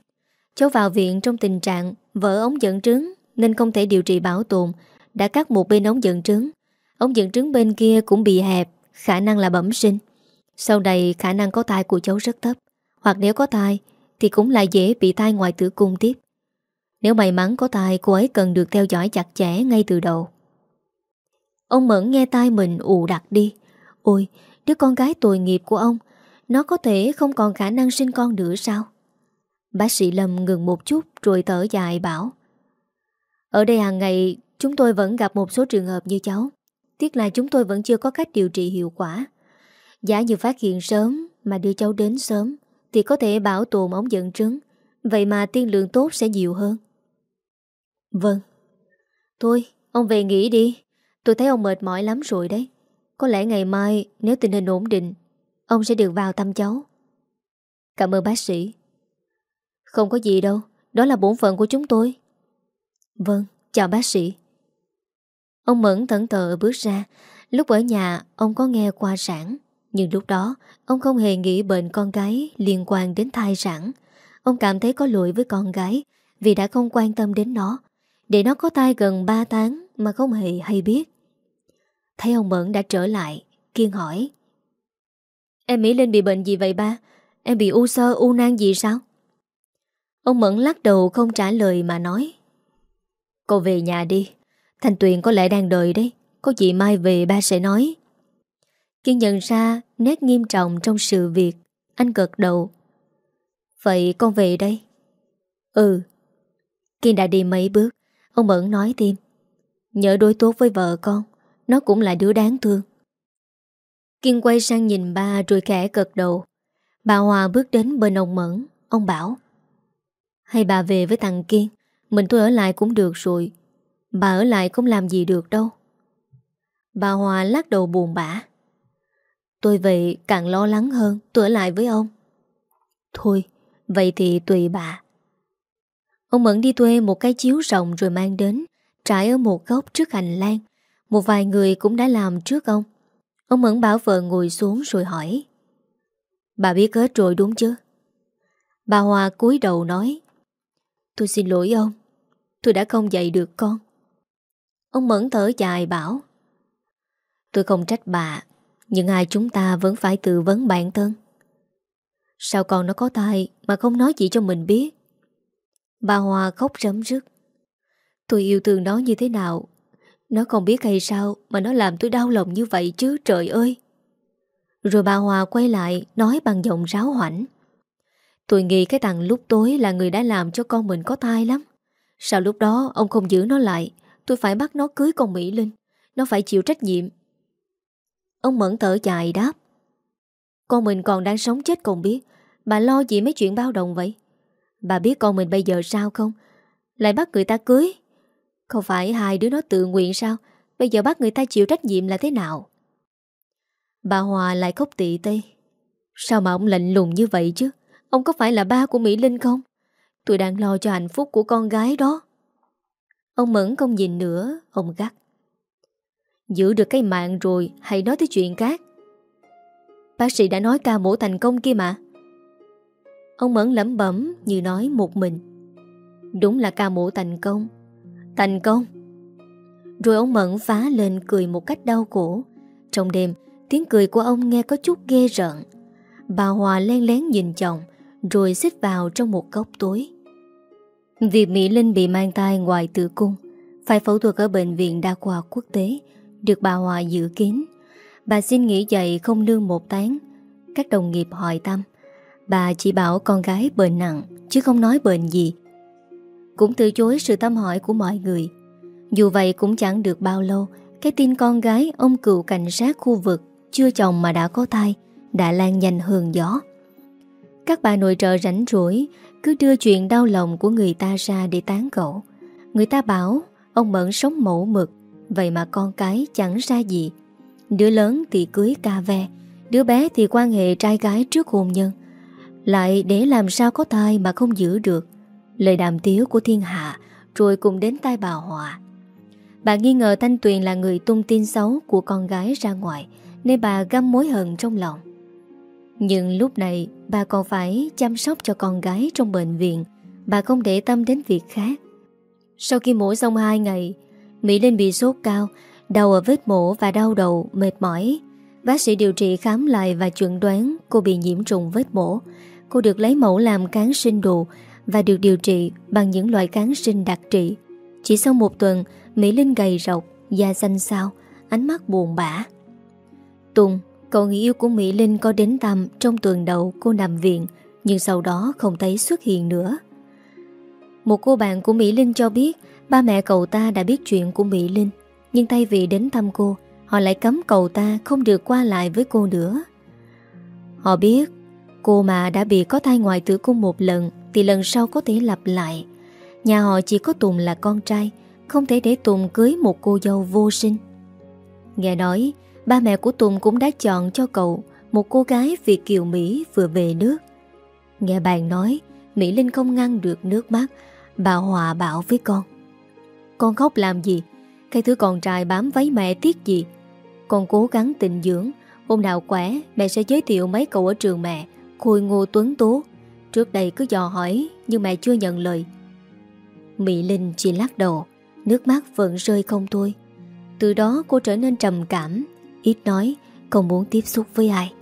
Cháu vào viện trong tình trạng vỡ ống dẫn trứng, Nên không thể điều trị bảo tồn Đã cắt một bên ống dẫn trứng Ông dẫn trứng bên kia cũng bị hẹp Khả năng là bẩm sinh. Sau này khả năng có thai của cháu rất thấp. Hoặc nếu có thai Thì cũng là dễ bị thai ngoài tử cung tiếp. Nếu may mắn có tai cô ấy cần được theo dõi chặt chẽ ngay từ đầu. Ông Mẫn nghe tai mình ù đặt đi. Ôi, đứa con gái tội nghiệp của ông Nó có thể không còn khả năng sinh con nữa sao? Bác sĩ Lâm ngừng một chút rồi thở dài bảo Ở đây hàng ngày chúng tôi vẫn gặp một số trường hợp như cháu. Tiếc là chúng tôi vẫn chưa có cách điều trị hiệu quả. Giả như phát hiện sớm mà đưa cháu đến sớm Thì có thể bảo tồn ống dẫn trứng. Vậy mà tiên lượng tốt sẽ nhiều hơn. Vâng. Thôi ông về nghỉ đi. Tôi thấy ông mệt mỏi lắm rồi đấy. Có lẽ ngày mai nếu tình hình ổn định Ông sẽ được vào thăm cháu. Cảm ơn bác sĩ. Không có gì đâu. Đó là bổn phận của chúng tôi. Vâng, chào bác sĩ. Ông Mẫn thẫn thờ bước ra. Lúc ở nhà, ông có nghe qua sản Nhưng lúc đó, Ông không hề nghĩ bệnh con gái liên quan đến thai sản Ông cảm thấy có lỗi với con gái Vì đã không quan tâm đến nó. Để nó có tai gần 3 tháng Mà không hề hay biết. Thấy ông Mẫn đã trở lại, Kiên hỏi. Em Mỹ Linh bị bệnh gì vậy ba? Em bị u sơ, u nang gì sao? Ông Mẫn lắc đầu không trả lời mà nói. Cô về nhà đi. Thanh Tuyền có lẽ đang đợi đấy. Có chị Mai về ba sẽ nói. Kiên nhận ra nét nghiêm trọng trong sự việc, Anh gật đầu. Vậy con về đây. Ừ. Kiên đã đi mấy bước, Ông Mẫn nói thêm. Nhớ đối tốt với vợ con, Nó cũng là đứa đáng thương. Kiên quay sang nhìn ba rồi khẽ gật đầu. Bà Hòa bước đến bên ông Mẫn, Ông bảo. Hay bà về với thằng Kiên, Mình tôi ở lại cũng được rồi Bà ở lại không làm gì được đâu. Bà Hòa lắc đầu buồn bã. Tôi vậy càng lo lắng hơn, Tôi ở lại với ông. Thôi, Vậy thì tùy bà. Ông Mẫn đi thuê một cái chiếu rộng rồi mang đến, Trải ở một góc trước hành lang. Một vài người cũng đã làm trước ông. Ông Mẫn bảo vợ ngồi xuống rồi hỏi. Bà biết hết rồi đúng chứ? Bà Hòa cúi đầu nói. Tôi xin lỗi ông. Tôi đã không dạy được con. Ông Mẫn thở dài bảo, Tôi không trách bà, Nhưng ai chúng ta vẫn phải tự vấn bản thân. Sao con nó có tai Mà không nói chỉ cho mình biết? Bà Hòa khóc rấm rứt, Tôi yêu thương nó như thế nào? Nó không biết hay sao Mà nó làm tôi đau lòng như vậy chứ, trời ơi. Rồi bà Hòa quay lại Nói bằng giọng ráo hoảnh, Tôi nghĩ cái thằng lúc tối Là người đã làm cho con mình có tai lắm. Sao lúc đó ông không giữ nó lại Tôi phải bắt nó cưới con Mỹ Linh. Nó phải chịu trách nhiệm. Ông Mẫn thở dài đáp. Con mình còn đang sống chết còn biết. Bà lo gì mấy chuyện bao đồng vậy? Bà biết con mình bây giờ sao không? Lại bắt người ta cưới. Không phải hai đứa nó tự nguyện sao? Bây giờ bắt người ta chịu trách nhiệm là thế nào? Bà Hòa lại khóc tị tê. Sao mà ông lạnh lùng như vậy chứ? Ông có phải là ba của Mỹ Linh không? Tôi đang lo cho hạnh phúc của con gái đó. Ông Mẫn không nhìn nữa, Ông gắt. Giữ được cái mạng rồi, Hãy nói tới chuyện khác. Bác sĩ đã nói ca mổ thành công kia mà. Ông Mẫn lẩm bẩm như nói một mình. Đúng là ca mổ thành công. Thành công. Rồi ông Mẫn phá lên cười một cách đau khổ. Trong đêm, Tiếng cười của ông nghe có chút ghê rợn. Bà Hòa len lén nhìn chồng, Rồi xích vào trong một góc tối. Việc Mỹ Linh bị mang thai ngoài tử cung, Phải phẫu thuật ở bệnh viện đa khoa quốc tế, Được bà Hòa dự kiến Bà xin nghỉ dậy không lương một tháng. Các đồng nghiệp hỏi thăm, Bà chỉ bảo con gái bệnh nặng, Chứ không nói bệnh gì. Cũng từ chối sự thăm hỏi của mọi người. Dù vậy cũng chẳng được bao lâu, Cái tin con gái ông cựu cảnh sát khu vực Chưa chồng mà đã có thai, Đã lan nhanh hơn gió. Các bà nội trợ rảnh rỗi cứ đưa chuyện đau lòng của người ta ra để tán gẫu. Người ta bảo, Ông Mẫn sống mẫu mực, Vậy mà con cái chẳng ra gì. Đứa lớn thì cưới ca ve, Đứa bé thì quan hệ trai gái trước hôn nhân. Lại để làm sao có thai mà không giữ được. Lời đàm tiếu của thiên hạ, Rồi cùng đến tai bà Hòa. Bà nghi ngờ Thanh Tuyền là người tung tin xấu Của con gái ra ngoài, Nên bà găm mối hận trong lòng. Nhưng lúc này Bà còn phải chăm sóc cho con gái trong bệnh viện Bà không để tâm đến việc khác Sau khi mổ xong 2 ngày Mỹ Linh bị sốt cao Đau ở vết mổ và đau đầu, mệt mỏi Bác sĩ điều trị khám lại và chuẩn đoán cô bị nhiễm trùng vết mổ Cô được lấy mẫu làm kháng sinh đồ và được điều trị bằng những loại kháng sinh đặc trị. Chỉ sau một tuần, Mỹ Linh gầy rộc, da xanh xao, ánh mắt buồn bã. Tùng, cậu người yêu của Mỹ Linh có đến thăm trong tuần đầu cô nằm viện, nhưng sau đó không thấy xuất hiện nữa. Một cô bạn của Mỹ Linh cho biết ba mẹ cậu ta đã biết chuyện của Mỹ Linh, nhưng thay vì đến thăm cô, họ lại cấm cậu ta không được qua lại với cô nữa. Họ biết Cô mà đã bị có thai ngoài tử cung một lần Thì lần sau có thể lặp lại Nhà họ chỉ có Tùng là con trai Không thể để Tùng cưới một cô dâu vô sinh Nghe nói Ba mẹ của Tùng cũng đã chọn cho cậu Một cô gái Việt Kiều Mỹ vừa về nước. Nghe bạn nói, Mỹ Linh không ngăn được nước mắt, Bà Hòa bảo với con. Con khóc làm gì? Cái thứ con trai bám váy mẹ tiếc gì? Con cố gắng tình dưỡng, Hôm nào khỏe mẹ sẽ giới thiệu mấy cậu ở trường mẹ, Khôi ngô tuấn tú Trước đây cứ dò hỏi, Nhưng mẹ chưa nhận lời. Mỹ Linh chỉ lắc đầu, Nước mắt vẫn rơi không thôi. Từ đó cô trở nên trầm cảm. Ít nói, Không muốn tiếp xúc với ai.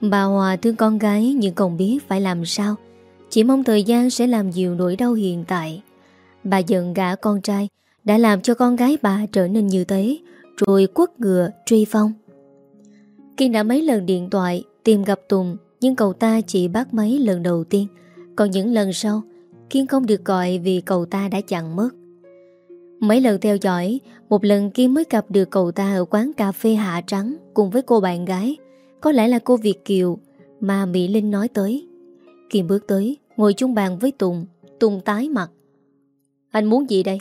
Bà Hòa thương con gái Nhưng không biết phải làm sao, Chỉ mong thời gian sẽ làm dịu nỗi đau hiện tại. Bà giận gã con trai, Đã làm cho con gái bà trở nên như thế, Rồi quất ngựa truy phong. Kiên đã mấy lần điện thoại, Tìm gặp Tùng, Nhưng cậu ta chỉ bắt máy lần đầu tiên. Còn những lần sau, Kiên không được gọi vì cậu ta đã chặn mất. Mấy lần theo dõi, Một lần Kiên mới gặp được cậu ta Ở quán cà phê Hạ Trắng Cùng với cô bạn gái. Có lẽ là cô Việt Kiều Mà Mỹ Linh nói tới. Kiên bước tới, Ngồi chung bàn với Tùng. Tùng tái mặt. Anh muốn gì đây?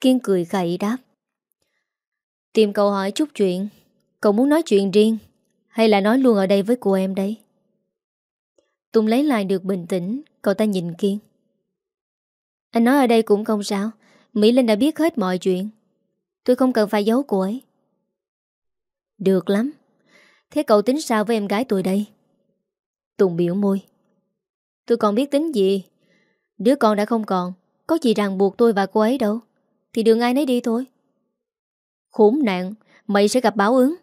Kiên cười khẩy đáp. Tìm cậu hỏi chút chuyện. Cậu muốn nói chuyện riêng Hay là nói luôn ở đây với cô em đây? Tùng lấy lại được bình tĩnh. Cậu ta nhìn Kiên. Anh nói ở đây cũng không sao. Mỹ Linh đã biết hết mọi chuyện. Tôi không cần phải giấu cô ấy. Được lắm. Thế cậu tính sao với em gái tôi đây? Tùng biểu môi. Tôi còn biết tính gì? Đứa con đã không còn, Có gì ràng buộc tôi và cô ấy đâu. Thì đường ai nấy đi thôi. Khốn nạn, Mày sẽ gặp báo ứng.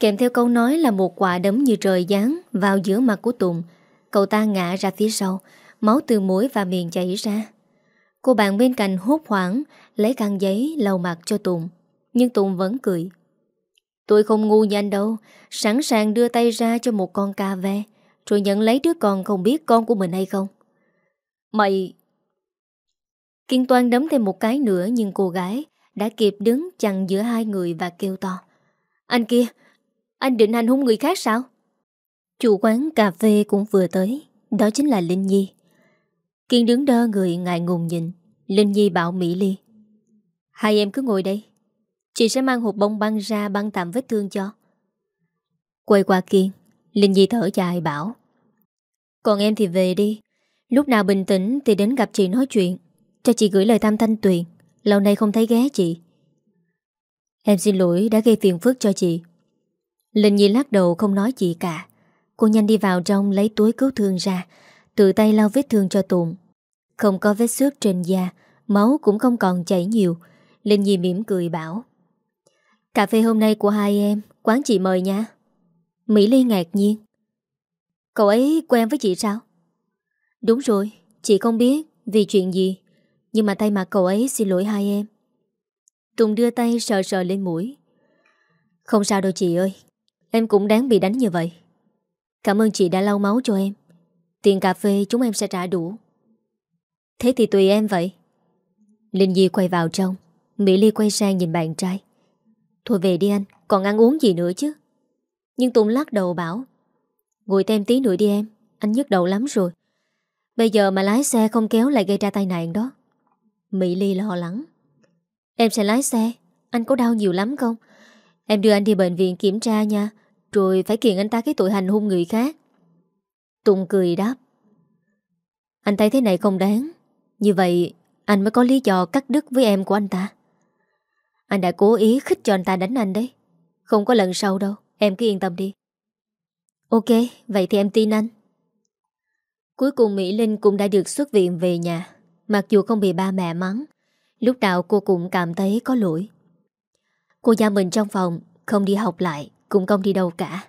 Kèm theo câu nói là một quả đấm như trời giáng Vào giữa mặt của Tùng, Cậu ta ngã ra phía sau, Máu từ mũi và miệng chảy ra. Cô bạn bên cạnh hốt hoảng, Lấy khăn giấy lau mặt cho Tùng. Nhưng Tùng vẫn cười. Tôi không ngu nhanh đâu, Sẵn sàng đưa tay ra cho một con cà ve, Rồi nhận lấy đứa con không biết con của mình hay không. Mày Kiên toan đấm thêm một cái nữa Nhưng cô gái đã kịp đứng chặn giữa hai người và kêu to. Anh kia, Anh định hành hung người khác sao? Chủ quán cà phê cũng vừa tới, Đó chính là Linh Nhi. Kiên đứng đơ người ngại ngùng nhìn. Linh Nhi bảo Mỹ Ly. Hai em cứ ngồi đây. Chị sẽ mang hộp bông băng ra băng tạm vết thương cho. Quay qua Kiên, Linh Nhi thở dài bảo. Còn em thì về đi. Lúc nào bình tĩnh thì đến gặp chị nói chuyện. Cho chị gửi lời tam thanh tuyền. Lâu nay không thấy ghé chị. Em xin lỗi đã gây phiền phức cho chị. Linh Nhi lắc đầu không nói gì cả. Cô nhanh đi vào trong lấy túi cứu thương ra. Tự tay lau vết thương cho Tùng Không có vết xước trên da, Máu cũng không còn chảy nhiều. Linh Nhi mỉm cười bảo, Cà phê hôm nay của hai em, Quán chị mời nha. Mỹ Ly ngạc nhiên, Cậu ấy quen với chị sao? Đúng rồi, Chị không biết vì chuyện gì, Nhưng mà tay mặt cậu ấy xin lỗi hai em. Tùng đưa tay sờ sờ lên mũi, Không sao đâu chị ơi, Em cũng đáng bị đánh như vậy. Cảm ơn chị đã lau máu cho em. Tiền cà phê chúng em sẽ trả đủ. Thế thì tùy em vậy. Linh Di quay vào trong. Mỹ Ly quay sang nhìn bạn trai. Thôi về đi anh, Còn ăn uống gì nữa chứ? Nhưng Tùng lắc đầu bảo, Ngồi thêm tí nữa đi em, Anh nhức đầu lắm rồi. Bây giờ mà lái xe không kéo lại gây ra tai nạn đó. Mỹ Ly lo lắng, Em sẽ lái xe, Anh có đau nhiều lắm không? Em đưa anh đi bệnh viện kiểm tra nha, Rồi phải kiện anh ta cái tội hành hung người khác. Tùng cười đáp. Anh thấy thế này không đáng. Như vậy anh mới có lý do cắt đứt với em của anh ta. Anh đã cố ý khích cho anh ta đánh anh đấy. Không có lần sau đâu. Em cứ yên tâm đi. Ok, vậy thì em tin anh. Cuối cùng Mỹ Linh cũng đã được xuất viện về nhà. Mặc dù không bị ba mẹ mắng Lúc nào cô cũng cảm thấy có lỗi. Cô gia mình trong phòng Không đi học lại Cũng không đi đâu cả.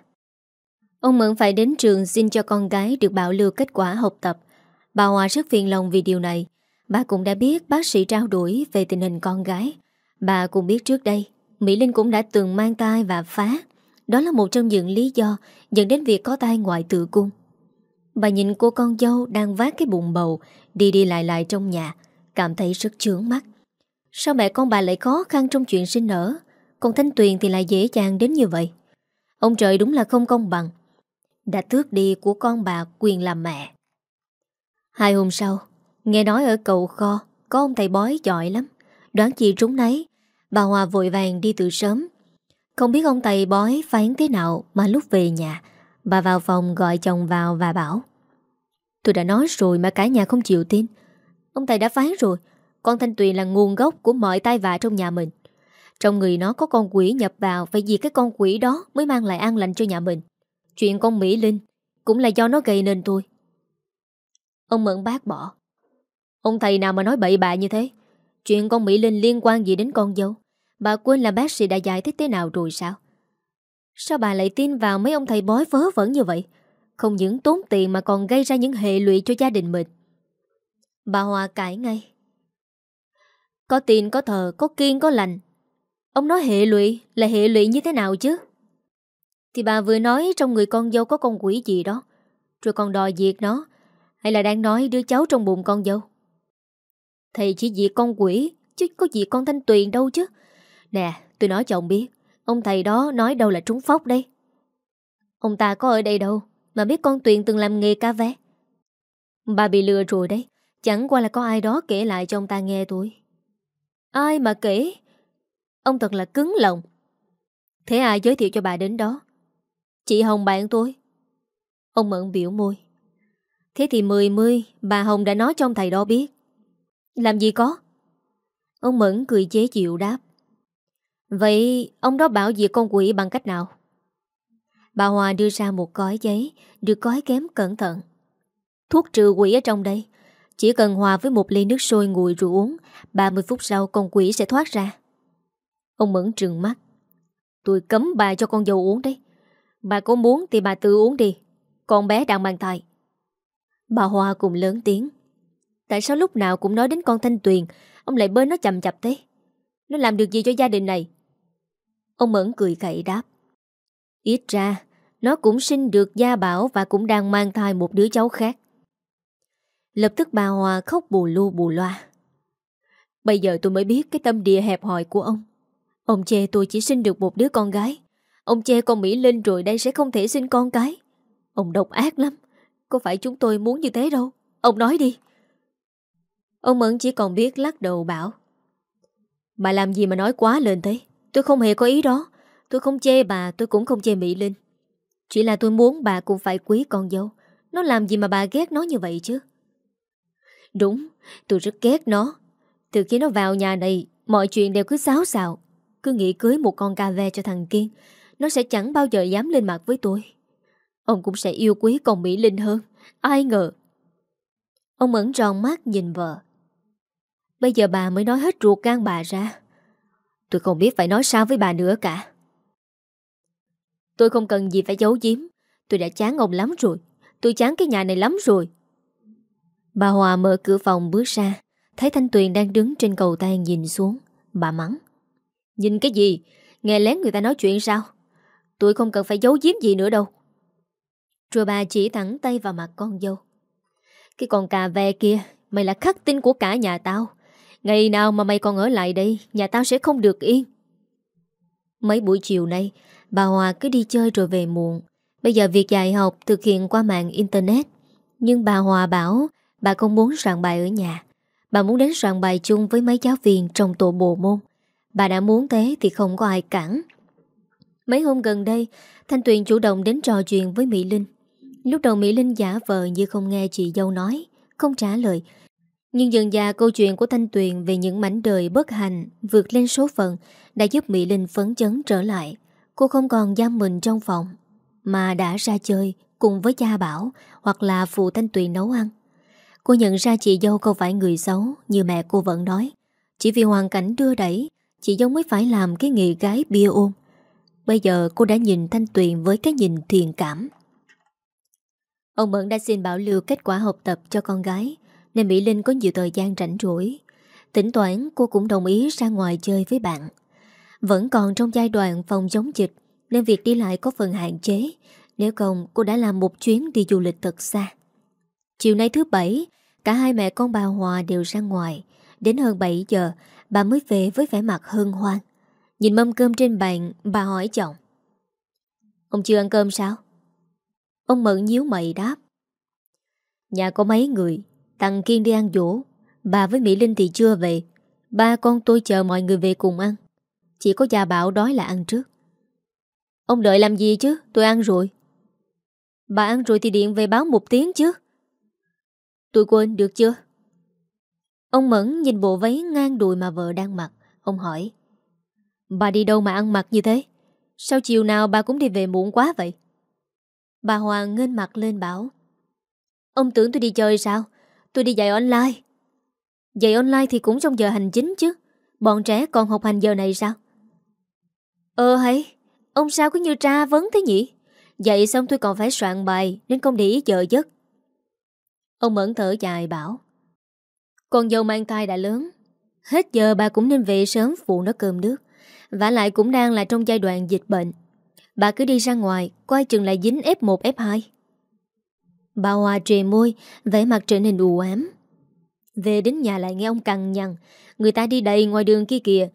Ông Mẫn phải đến trường xin cho con gái Được bảo lưu kết quả học tập. Bà Hòa rất phiền lòng vì điều này. Bà cũng đã biết bác sĩ trao đổi Về tình hình con gái. Bà cũng biết trước đây, Mỹ Linh cũng đã từng mang tai và phá. Đó là một trong những lý do Dẫn đến việc có tai ngoại tự cung. Bà nhìn cô con dâu đang vác cái bụng bầu, Đi đi lại lại trong nhà, Cảm thấy rất chướng mắt. Sao mẹ con bà lại khó khăn trong chuyện sinh nở? Còn Thanh Tuyền thì lại dễ dàng đến như vậy. Ông trời đúng là không công bằng. Đã tước đi của con bà quyền làm mẹ. Hai hôm sau, Nghe nói ở cầu kho, Có ông thầy bói giỏi lắm. Đoán chị trúng nấy, Bà Hòa vội vàng đi từ sớm. Không biết ông thầy bói phán thế nào Mà lúc về nhà, Bà vào phòng gọi chồng vào và bảo, Tôi đã nói rồi mà cả nhà không chịu tin. Ông thầy đã phán rồi, Con Thanh Tuyền là nguồn gốc của mọi tai vạ trong nhà mình. Trong người nó có con quỷ nhập vào Phải vì cái con quỷ đó mới mang lại an lành cho nhà mình. Chuyện con Mỹ Linh Cũng là do nó gây nên tôi. Ông Mận bác bỏ. Ông thầy nào mà nói bậy bạ như thế? Chuyện con Mỹ Linh liên quan gì đến con dâu? Bà quên là bác sĩ đã giải thích thế nào rồi sao? Sao bà lại tin vào mấy ông thầy bói vớ vẩn như vậy? Không những tốn tiền mà còn gây ra những hệ lụy cho gia đình mình. Bà Hòa cãi ngay. Có tiền có thờ, Có kiên có lành. Ông nói hệ lụy là hệ lụy như thế nào chứ? Thì bà vừa nói Trong người con dâu có con quỷ gì đó. Rồi còn đòi diệt nó. Hay là đang nói đứa cháu trong bụng con dâu? Thầy chỉ diệt con quỷ, Chứ có diệt con Thanh Tuyền đâu chứ. Nè, tôi nói cho ông biết, Ông thầy đó nói đâu là trúng phóc đây? Ông ta có ở đây đâu, Mà biết con Tuyền từng làm nghề ca vé. Bà bị lừa rồi đấy, Chẳng qua là có ai đó kể lại cho ông ta nghe tôi Ai mà kể? Ông thật là cứng lòng. Thế ai giới thiệu cho bà đến đó? Chị Hồng bạn tôi. Ông Mận biểu môi. Thế thì mười mươi, Bà Hồng đã nói cho ông thầy đó biết. Làm gì có? Ông Mẫn cười chế chịu đáp. Vậy ông đó bảo diệt con quỷ bằng cách nào? Bà Hòa đưa ra một gói giấy, Được gói kém cẩn thận. Thuốc trừ quỷ ở trong đây. Chỉ cần hòa với một ly nước sôi nguội rồi uống 30 phút sau con quỷ sẽ thoát ra. Ông Mẫn trừng mắt. Tôi cấm bà cho con dâu uống đấy. Bà có muốn thì bà tự uống đi. Con bé đang mang thai. Bà Hoa cùng lớn tiếng. Tại sao lúc nào cũng nói đến con Thanh Tuyền, Ông lại bơi nó chầm chập thế? Nó làm được gì cho gia đình này? Ông Mẫn cười cậy đáp. Ít ra, Nó cũng sinh được gia bảo Và cũng đang mang thai một đứa cháu khác. Lập tức bà Hòa khóc bù lu bù loa. Bây giờ tôi mới biết Cái tâm địa hẹp hòi của ông. Ông chê tôi chỉ sinh được một đứa con gái. Ông che con Mỹ Linh rồi đây sẽ không thể sinh con cái. Ông độc ác lắm. Có phải chúng tôi muốn như thế đâu? Ông nói đi. Ông Mẫn chỉ còn biết lắc đầu bảo. Bà làm gì mà nói quá lên thế? Tôi không hề có ý đó. Tôi không chê bà, tôi cũng không chê Mỹ Linh Chỉ là tôi muốn bà cũng phải quý con dâu. Nó làm gì mà bà ghét nó như vậy chứ? Đúng, Tôi rất ghét nó. Từ khi nó vào nhà này, Mọi chuyện đều cứ xáo xạo. Cứ nghĩ cưới một con cà ve cho thằng Kiên nó sẽ chẳng bao giờ dám lên mặt với tôi. Ông cũng sẽ yêu quý con Mỹ Linh hơn. Ai ngờ. Ông ẩn tròn mắt nhìn vợ. Bây giờ bà mới nói hết ruột gan bà ra. Tôi không biết phải nói sao với bà nữa cả. Tôi không cần gì phải giấu giếm. Tôi đã chán ông lắm rồi. Tôi chán cái nhà này lắm rồi. Bà Hòa mở cửa phòng bước ra. Thấy Thanh Tuyền đang đứng trên cầu thang nhìn xuống. Bà mắng. Nhìn cái gì? Nghe lén người ta nói chuyện sao? Tôi không cần phải giấu giếm gì nữa đâu. Rồi bà chỉ thẳng tay vào mặt con dâu. Cái con cà ve kia, Mày là khắc tinh của cả nhà tao. Ngày nào mà mày còn ở lại đây, Nhà tao sẽ không được yên. Mấy buổi chiều nay, Bà Hòa cứ đi chơi rồi về muộn. Bây giờ việc dạy học thực hiện qua mạng Internet. Nhưng bà Hòa bảo, Bà không muốn soạn bài ở nhà. Bà muốn đến soạn bài chung với mấy giáo viên Trong tổ bộ môn. Bà đã muốn thế thì không có ai cản. Mấy hôm gần đây, Thanh Tuyền chủ động đến trò chuyện với Mỹ Linh. Lúc đầu Mỹ Linh giả vờ như không nghe chị dâu nói, Không trả lời. Nhưng dần dà câu chuyện của Thanh Tuyền Về những mảnh đời bất hạnh Vượt lên số phận Đã giúp Mỹ Linh phấn chấn trở lại. Cô không còn giam mình trong phòng, Mà đã ra chơi cùng với cha Bảo Hoặc là phụ Thanh Tuyền nấu ăn. Cô nhận ra chị dâu không phải người xấu Như mẹ cô vẫn nói. Chỉ vì hoàn cảnh đưa đẩy, Chị dâu mới phải làm cái nghề gái bia ôm Bây giờ cô đã nhìn Thanh Tuyền Với cái nhìn thiền cảm. Ông Mẫn đã xin bảo lưu kết quả học tập cho con gái, Nên Mỹ Linh có nhiều thời gian rảnh rỗi. Tỉnh toán cô cũng đồng ý ra ngoài chơi với bạn. Vẫn còn trong giai đoạn phòng chống dịch, Nên việc đi lại có phần hạn chế. Nếu không, cô đã làm một chuyến đi du lịch thật xa. Chiều nay thứ bảy, Cả hai mẹ con bà Hòa đều ra ngoài. Đến hơn 7 giờ, Bà mới về với vẻ mặt hân hoan. Nhìn mâm cơm trên bàn, Bà hỏi chồng. Ông chưa ăn cơm sao? Ông Mận nhíu mày đáp. Nhà có mấy người, Thằng Kiên đi ăn dỗ. Bà với Mỹ Linh thì chưa về. Ba con tôi chờ mọi người về cùng ăn. Chỉ có già bảo đói là ăn trước. Ông đợi làm gì chứ? Tôi ăn rồi. Bà ăn rồi thì điện về báo một tiếng chứ. Tôi quên, được chưa? Ông Mẫn nhìn bộ váy ngang đùi mà vợ đang mặc. Ông hỏi Bà đi đâu mà ăn mặc như thế? Sao chiều nào bà cũng đi về muộn quá vậy? Bà Hoàng ngên mặt lên bảo, Ông tưởng tôi đi chơi sao? Tôi đi dạy online. Dạy online thì cũng trong giờ hành chính chứ. Bọn trẻ còn học hành giờ này sao? Ờ hay, Ông sao cứ như tra vấn thế nhỉ? Dạy xong tôi còn phải soạn bài, Nên không để ý giờ giấc. Ông Mẫn thở dài bảo, Con dâu mang thai đã lớn, Hết giờ bà cũng nên về sớm phụ nó cơm nước và lại cũng đang là trong giai đoạn dịch bệnh. Bà cứ đi ra ngoài, Coi chừng lại dính F1 F2 Bà Hòa trề môi, vẻ mặt trở nên u ám. Về đến nhà lại nghe ông cằn nhằn, Người ta đi đầy ngoài đường kia kìa.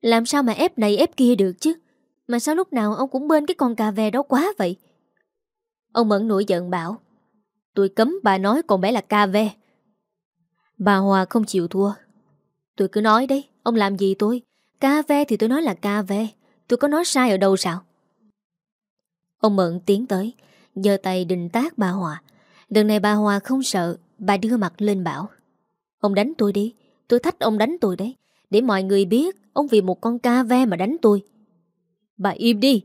Làm sao mà ép này ép kia được chứ? Mà sao lúc nào ông cũng bên cái con cà ve đó quá vậy? Ông Mẫn nổi giận bảo, Tôi cấm bà nói con bé là cà ve. Bà Hòa không chịu thua. Tôi cứ nói đấy, Ông làm gì tôi? Cà ve thì tôi nói là cà ve. Tôi có nói sai ở đâu sao? Ông Mận tiến tới, giơ tay định tác bà Hòa. Lần này bà Hòa không sợ, Bà đưa mặt lên bảo. Ông đánh tôi đi, Tôi thách ông đánh tôi đấy. Để mọi người biết, Ông vì một con ca ve mà đánh tôi. Bà im đi.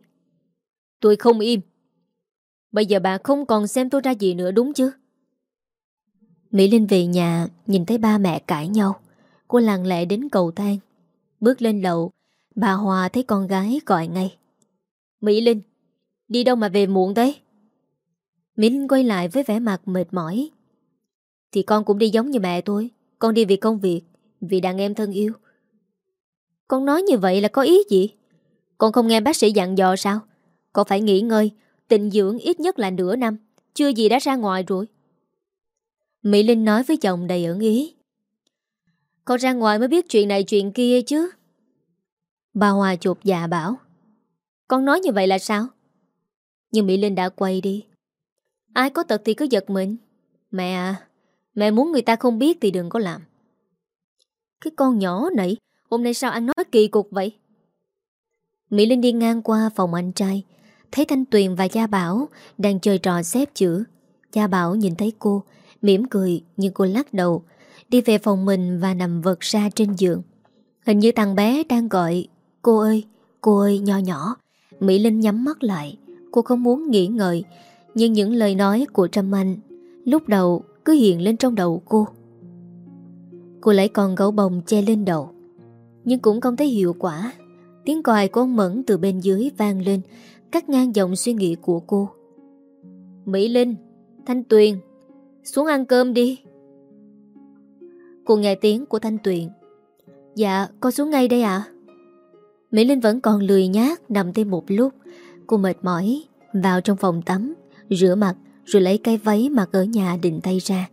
Tôi không im. Bây giờ bà không còn xem tôi ra gì nữa đúng chứ? Mỹ Linh về nhà, Nhìn thấy ba mẹ cãi nhau. Cô lặng lẽ đến cầu thang. Bước lên lầu, Bà Hòa thấy con gái gọi ngay. Mỹ Linh, Đi đâu mà về muộn thế? Mỹ Linh quay lại với vẻ mặt mệt mỏi. Thì con cũng đi giống như mẹ tôi, Con đi vì công việc, Vì đàn em thân yêu. Con nói như vậy là có ý gì? Con không nghe bác sĩ dặn dò sao? Con phải nghỉ ngơi Tịnh dưỡng ít nhất là nửa năm, Chưa gì đã ra ngoài rồi. Mỹ Linh nói với chồng đầy ẩn ý. Con ra ngoài mới biết chuyện này chuyện kia chứ. Bà Hòa chụp dạ bảo, Con nói như vậy là sao? Nhưng Mỹ Linh đã quay đi. Ai có tật thì cứ giật mình. Mẹ à Mẹ muốn người ta không biết thì đừng có làm. Cái con nhỏ này, Hôm nay sao ăn nói kỳ cục vậy? Mỹ Linh đi ngang qua phòng anh trai, Thấy Thanh Tuyền và Gia Bảo Đang chơi trò xếp chữ. Gia Bảo nhìn thấy cô, mỉm cười nhưng cô lắc đầu Đi về phòng mình và nằm vật ra trên giường. Hình như thằng bé đang gọi Cô ơi, cô ơi nho nhỏ. Mỹ Linh nhắm mắt lại. Cô không muốn nghĩ ngợi Nhưng những lời nói của Trâm Anh Lúc đầu cứ hiện lên trong đầu cô. Cô lấy con gấu bồng che lên đầu Nhưng cũng không thấy hiệu quả. Tiếng còi của ông Mẫn từ bên dưới vang lên Cắt ngang dòng suy nghĩ của cô. Mỹ Linh Thanh Tuyền Xuống ăn cơm đi. Cô nghe tiếng của Thanh Tuyền. Dạ con xuống ngay đây ạ. Mỹ Linh vẫn còn lười nhát nằm thêm một lúc. Cô mệt mỏi, Vào trong phòng tắm, Rửa mặt, Rồi lấy cái váy mặc ở nhà định tay ra.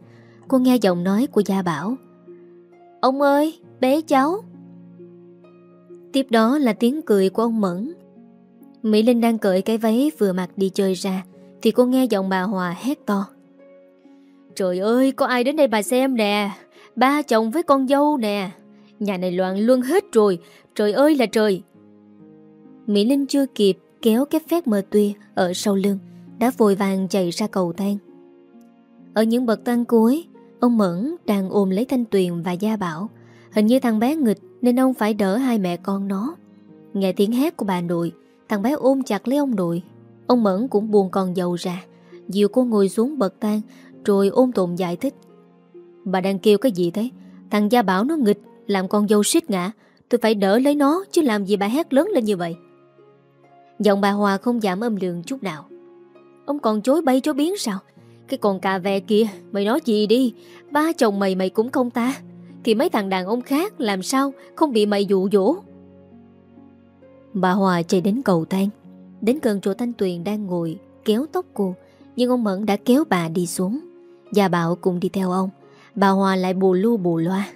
Cô nghe giọng nói của Gia Bảo. Ông ơi bé cháu. Tiếp đó là tiếng cười của ông Mẫn. Mỹ Linh đang cởi cái váy vừa mặc đi chơi ra, Thì cô nghe giọng bà Hòa hét to. Trời ơi, có ai đến đây bà xem nè? Ba chồng với con dâu nè. Nhà này loạn luôn hết rồi. Trời ơi là trời. Mỹ Linh chưa kịp kéo cái phép mờ tuya ở sau lưng, Đã vội vàng chạy ra cầu thang. Ở những bậc thang cuối, Ông Mẫn đang ôm lấy Thanh Tuyền và Gia Bảo. Hình như thằng bé nghịch Nên ông phải đỡ hai mẹ con nó. Nghe tiếng hét của bà nội, Thằng bé ôm chặt lấy ông nội. Ông Mẫn cũng buồn con dầu ra. Dìu cô ngồi xuống bậc thang, Rồi ôm tồn giải thích. Bà đang kêu cái gì thế? Thằng Gia Bảo nó nghịch, Làm con dâu suýt ngã. Tôi phải đỡ lấy nó, Chứ làm gì bà hét lớn lên như vậy? Giọng bà Hòa không giảm âm lượng chút nào. Ông còn chối bay chối biến sao? Cái con cà ve kia, Mày nói gì đi? Ba chồng mày mày cũng không ta. Thì mấy thằng đàn ông khác làm sao Không bị mày dụ dỗ? Bà Hòa chạy đến cầu thang. Đến gần chỗ Thanh Tuyền đang ngồi, Kéo tóc cô. Nhưng ông Mẫn đã kéo bà đi xuống. Gia Bảo cũng đi theo ông. Bà Hòa lại bù lu bù loa.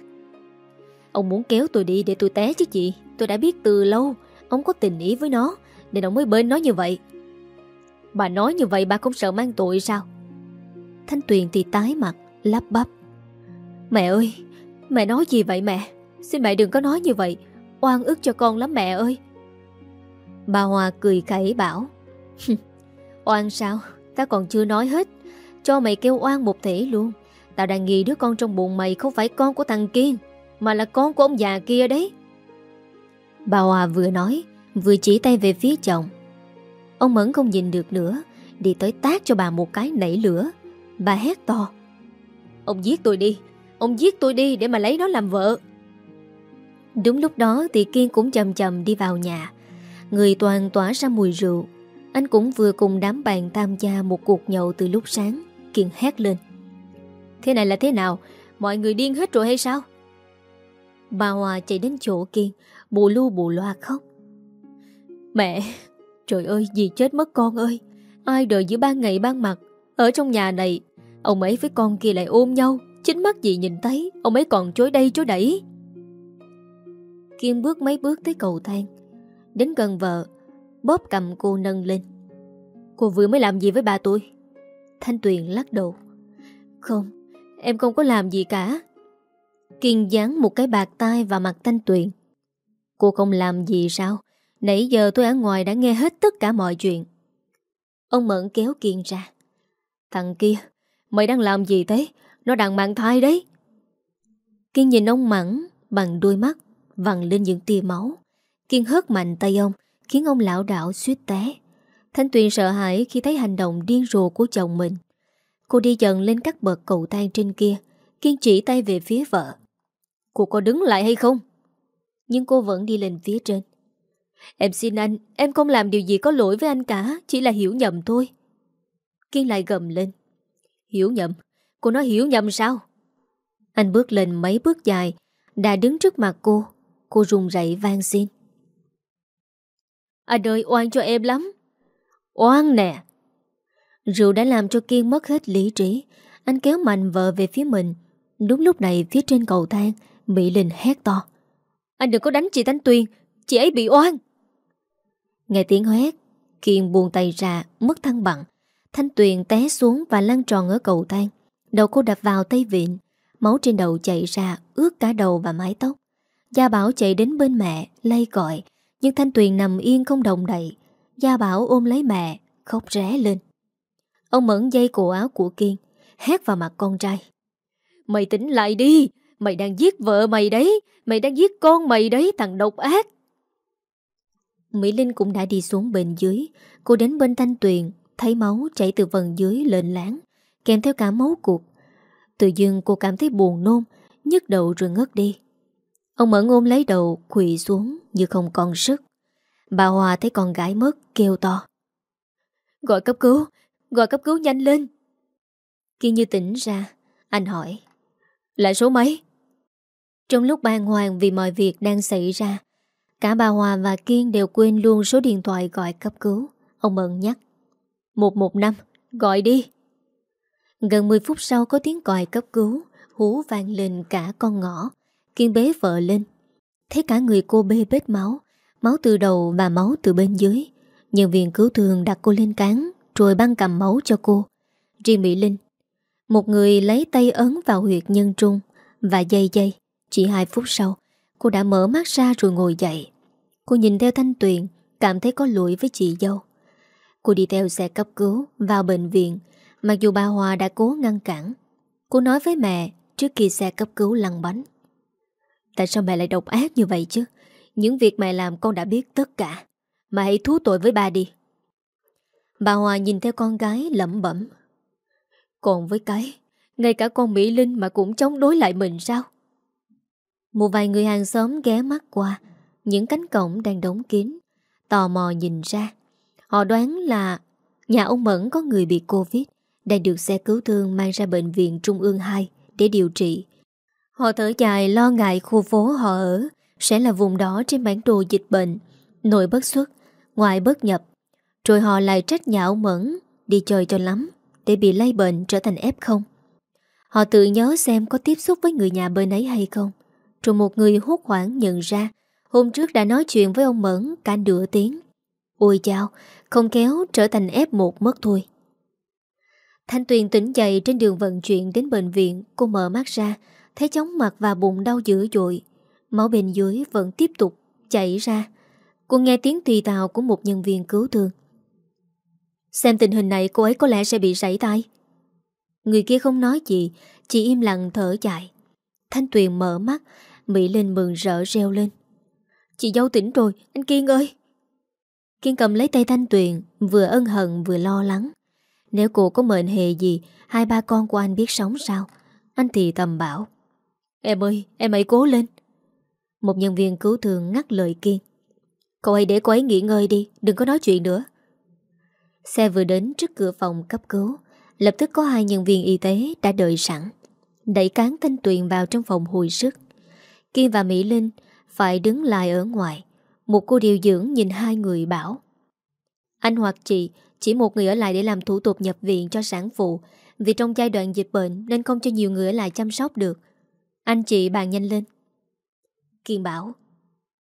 Ông muốn kéo tôi đi để tôi té chứ chị. Tôi đã biết từ lâu, Ông có tình ý với nó, Nên ông mới bên nó như vậy. Bà nói như vậy bà không sợ mang tội sao? Thanh Tuyền thì tái mặt, Lắp bắp. Mẹ ơi, Mẹ nói gì vậy mẹ? Xin mẹ đừng có nói như vậy. Oan ức cho con lắm mẹ ơi. Bà Hòa cười khẩy bảo Oan sao? Ta còn chưa nói hết. Cho mày kêu oan một thể luôn. Tao đang nghi đứa con trong bụng mày không phải con của thằng Kiên, Mà là con của ông già kia đấy. Bà Hòa vừa nói, Vừa chỉ tay về phía chồng. Ông Mẫn không nhìn được nữa, Đi tới tác cho bà một cái nảy lửa. Bà hét to. Ông giết tôi đi, Ông giết tôi đi để mà lấy nó làm vợ. Đúng lúc đó thì Kiên cũng chầm chầm đi vào nhà. Người toàn tỏa ra mùi rượu. Anh cũng vừa cùng đám bạn tham gia một cuộc nhậu từ lúc sáng, Kiên hét lên. Thế này là thế nào? Mọi người điên hết rồi hay sao? Bà Hòa chạy đến chỗ Kiên Bù lu bù loa khóc. Mẹ, Trời ơi gì chết mất con ơi. Ai đợi giữa ban ngày ban mặt? Ở trong nhà này, Ông ấy với con kia lại ôm nhau. Chính mắt dì nhìn thấy, Ông ấy còn chối đây chối đẩy. Kiên bước mấy bước tới cầu thang. Đến gần vợ, Bóp cầm cô nâng lên. Cô vừa mới làm gì với bà tôi? Thanh Tuyền lắc đầu. Không Em không có làm gì cả. Kiên dán một cái bạc tai vào mặt Thanh Tuyền. Cô không làm gì sao? Nãy giờ tôi ở ngoài đã nghe hết tất cả mọi chuyện. Ông Mẫn kéo Kiên ra. Thằng kia, Mày đang làm gì thế? Nó đang mang thai đấy. Kiên nhìn ông Mẫn Bằng đôi mắt, Vằn lên những tia máu. Kiên hớt mạnh tay ông, Khiến ông lão đảo suýt té. Thanh Tuyền sợ hãi khi thấy hành động điên rồ của chồng mình. Cô đi dần lên các bậc cầu thang trên kia, Kiên chỉ tay về phía vợ. Cô có đứng lại hay không? Nhưng cô vẫn đi lên phía trên. Em xin anh, Em không làm điều gì có lỗi với anh cả, Chỉ là hiểu nhầm thôi. Kiên lại gầm lên. Hiểu nhầm? Cô nói hiểu nhầm sao? Anh bước lên mấy bước dài, Đã đứng trước mặt cô. Cô run rẩy vang xin. Anh ơi, oan cho em lắm. Oan nè. Rượu đã làm cho Kiên mất hết lý trí. Anh kéo mạnh vợ về phía mình. Đúng lúc này, phía trên cầu thang, Mỹ Linh hét to. Anh đừng có đánh chị Thanh Tuyền, Chị ấy bị oan. Nghe tiếng hét Kiên buông tay ra, mất thăng bằng. Thanh Tuyền té xuống và lăn tròn ở cầu thang. Đầu cô đập vào tay vịn Máu trên đầu chạy ra, ướt cả đầu và mái tóc. Gia Bảo chạy đến bên mẹ, Lay gọi, Nhưng Thanh Tuyền nằm yên không động đậy. Gia Bảo ôm lấy mẹ, Khóc ré lên. Ông mẫn dây cổ áo của Kiên, Hét vào mặt con trai. Mày tỉnh lại đi, Mày đang giết vợ mày đấy, Mày đang giết con mày đấy, thằng độc ác. Mỹ Linh cũng đã đi xuống bên dưới. Cô đến bên Thanh Tuyền, Thấy máu chảy từ phần dưới lên láng, Kèm theo cả máu cuộc. Tự dưng cô cảm thấy buồn nôn, nhức đầu rồi ngất đi. Ông Mẫn ôm lấy đầu, quỳ xuống như không còn sức. Bà Hòa thấy con gái mất, kêu to. Gọi cấp cứu Gọi cấp cứu nhanh lên. Kiên như tỉnh ra, Anh hỏi. Là số mấy? Trong lúc bàng hoàng vì mọi việc đang xảy ra, Cả bà Hòa và Kiên đều quên luôn số điện thoại gọi cấp cứu. Ông Mận nhắc. 115 Gọi đi. Gần 10 phút sau có tiếng còi cấp cứu, Hú vang lên cả con ngõ. Kiên bế vợ lên. Thấy cả người cô bê bết máu Máu từ đầu và máu từ bên dưới. Nhân viên cứu thương đặt cô lên cán rồi băng cầm máu cho cô. Riêng Mỹ Linh, Một người lấy tay ấn vào huyệt nhân trung Và dây dây, Chỉ 2 phút sau, Cô đã mở mắt ra rồi ngồi dậy. Cô nhìn theo Thanh Tuyền, Cảm thấy có lỗi với chị dâu. Cô đi theo xe cấp cứu Vào bệnh viện, Mặc dù bà Hòa đã cố ngăn cản. Cô nói với mẹ Trước khi xe cấp cứu lăn bánh. Tại sao mẹ lại độc ác như vậy chứ? Những việc mẹ làm con đã biết tất cả. Mà hãy thú tội với bà đi. Bà Hòa nhìn theo con gái lẩm bẩm. Còn với cái, Ngay cả con Mỹ Linh mà cũng chống đối lại mình sao? Một vài người hàng xóm ghé mắt qua, Những cánh cổng đang đóng kín, Tò mò nhìn ra. Họ đoán là Nhà ông Mẫn có người bị Covid, Đang được xe cứu thương mang ra bệnh viện Trung ương 2 Để điều trị. Họ thở dài lo ngại khu phố họ ở Sẽ là vùng đó trên bản đồ dịch bệnh Nội bất xuất Ngoại bất nhập. Rồi họ lại trách nhà ông Mẫn Đi chơi cho lắm Để bị lây bệnh trở thành F0 Họ tự nhớ xem có tiếp xúc với người nhà bên ấy hay không. Rồi một người hốt hoảng nhận ra Hôm trước đã nói chuyện với ông Mẫn cả nửa tiếng. Ôi chao, Không kéo trở thành F1 mất thôi. Thanh Tuyền tỉnh dậy trên đường vận chuyển đến bệnh viện, Cô mở mắt ra, Thấy chóng mặt và bụng đau dữ dội. Máu bên dưới vẫn tiếp tục chảy ra. Cô nghe tiếng tùy tào của một nhân viên cứu thương. Xem tình hình này cô ấy có lẽ sẽ bị sảy tay Người kia không nói gì, Chỉ im lặng thở dài. Thanh Tuyền mở mắt, Mỹ Linh mừng rỡ reo lên. Chị dâu tỉnh rồi, Anh Kiên ơi! Kiên cầm lấy tay Thanh Tuyền, Vừa ân hận vừa lo lắng. Nếu cô có mệnh hệ gì, Hai ba con của anh biết sống sao? Anh thì tầm bảo. Em ơi, em hãy cố lên. Một nhân viên cứu thương ngắt lời Kiên. Cậu hãy để cô ấy nghỉ ngơi đi, Đừng có nói chuyện nữa. Xe vừa đến trước cửa phòng cấp cứu. Lập tức có hai nhân viên y tế đã đợi sẵn. Đẩy cán Thanh Tuyền vào trong phòng hồi sức. Kiên và Mỹ Linh Phải đứng lại ở ngoài. Một cô điều dưỡng nhìn hai người bảo, Anh hoặc chị Chỉ một người ở lại để làm thủ tục nhập viện cho sản phụ. Vì trong giai đoạn dịch bệnh Nên không cho nhiều người ở lại chăm sóc được. Anh chị bàn nhanh lên. Kiên bảo,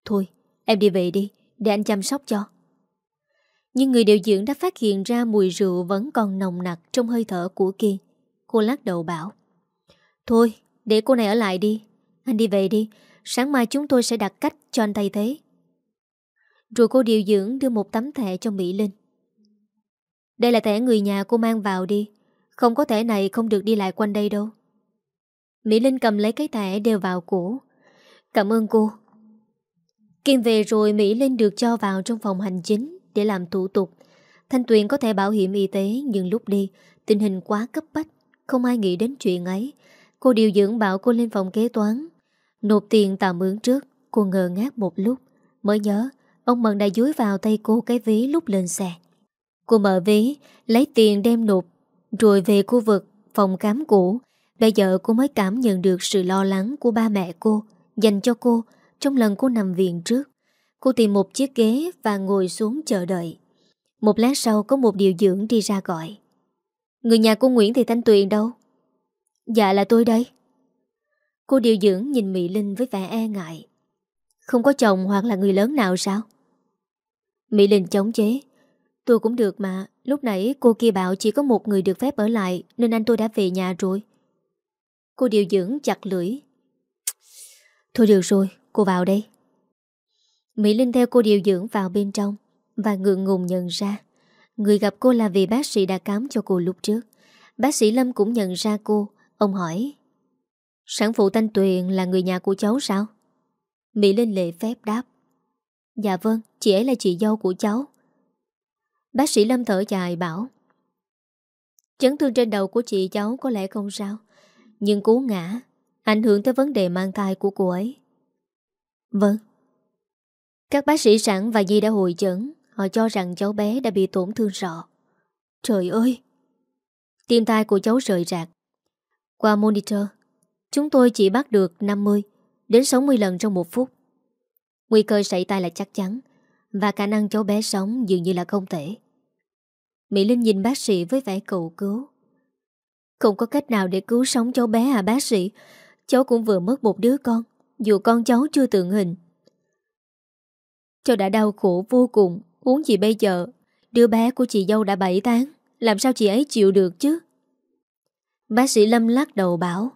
Thôi, em đi về đi, Để anh chăm sóc cho. Nhưng người điều dưỡng đã phát hiện ra mùi rượu Vẫn còn nồng nặc trong hơi thở của Kiên Cô lắc đầu bảo, Thôi, để cô này ở lại đi. Anh đi về đi. Sáng mai chúng tôi sẽ đặt cách cho anh thay thế. Rồi cô điều dưỡng đưa một tấm thẻ cho Mỹ Linh. Đây là thẻ người nhà cô mang vào đi. Không có thẻ này không được đi lại quanh đây đâu. Mỹ Linh cầm lấy cái thẻ đeo vào cổ. Cảm ơn cô. Kiên về rồi Mỹ Linh được cho vào trong phòng hành chính. Để làm thủ tục. Thanh Tuyền có thể bảo hiểm y tế, Nhưng lúc đi, tình hình quá cấp bách, Không ai nghĩ đến chuyện ấy. Cô điều dưỡng bảo cô lên phòng kế toán. Nộp tiền tạm mướn trước, Cô ngờ ngát một lúc. Mới nhớ, Ông Mận đã dúi vào tay cô cái ví lúc lên xe. Cô mở ví, Lấy tiền đem nộp, Rồi về khu vực phòng khám cũ. Bây giờ cô mới cảm nhận được sự lo lắng của ba mẹ cô Dành cho cô Trong lần cô nằm viện trước. Cô tìm một chiếc ghế và ngồi xuống chờ đợi. Một lát sau, có một điều dưỡng đi ra gọi. Người nhà cô Nguyễn Thị Thanh Tuyền đâu? Dạ là tôi đây. Cô điều dưỡng nhìn Mỹ Linh với vẻ e ngại. Không có chồng hoặc là người lớn nào sao? Mỹ Linh chống chế. Tôi cũng được mà, Lúc nãy cô kia bảo chỉ có một người được phép ở lại, Nên anh tôi đã về nhà rồi. Cô điều dưỡng chặt lưỡi. Thôi được rồi, Cô vào đây. Mỹ Linh theo cô điều dưỡng vào bên trong Và ngượng ngùng nhận ra. Người gặp cô là vì bác sĩ đã cám cho cô lúc trước. Bác sĩ Lâm cũng nhận ra cô. Ông hỏi Sản phụ Thanh Tuyền là người nhà của cháu sao? Mỹ Linh lệ phép đáp Dạ vâng, chị ấy là chị dâu của cháu. Bác sĩ Lâm thở dài bảo Chấn thương trên đầu của chị cháu có lẽ không sao Nhưng cú ngã Ảnh hưởng tới vấn đề mang thai của cô ấy. Vâng. Các bác sĩ sẵn và Di đã hồi chẩn Họ cho rằng cháu bé đã bị tổn thương sọ. Trời ơi! Tim thai của cháu rời rạc. Qua monitor, Chúng tôi chỉ bắt được 50 Đến 60 lần trong một phút. Nguy cơ xảy tai là chắc chắn, Và khả năng cháu bé sống dường như là không thể. Mỹ Linh nhìn bác sĩ với vẻ cầu cứu. Không có cách nào để cứu sống cháu bé à bác sĩ? Cháu cũng vừa mất một đứa con. Dù con cháu chưa tượng hình Cháu đã đau khổ vô cùng Uống gì bây giờ? Đứa bé của chị dâu đã 7 tháng, Làm sao chị ấy chịu được chứ? Bác sĩ Lâm lắc đầu bảo,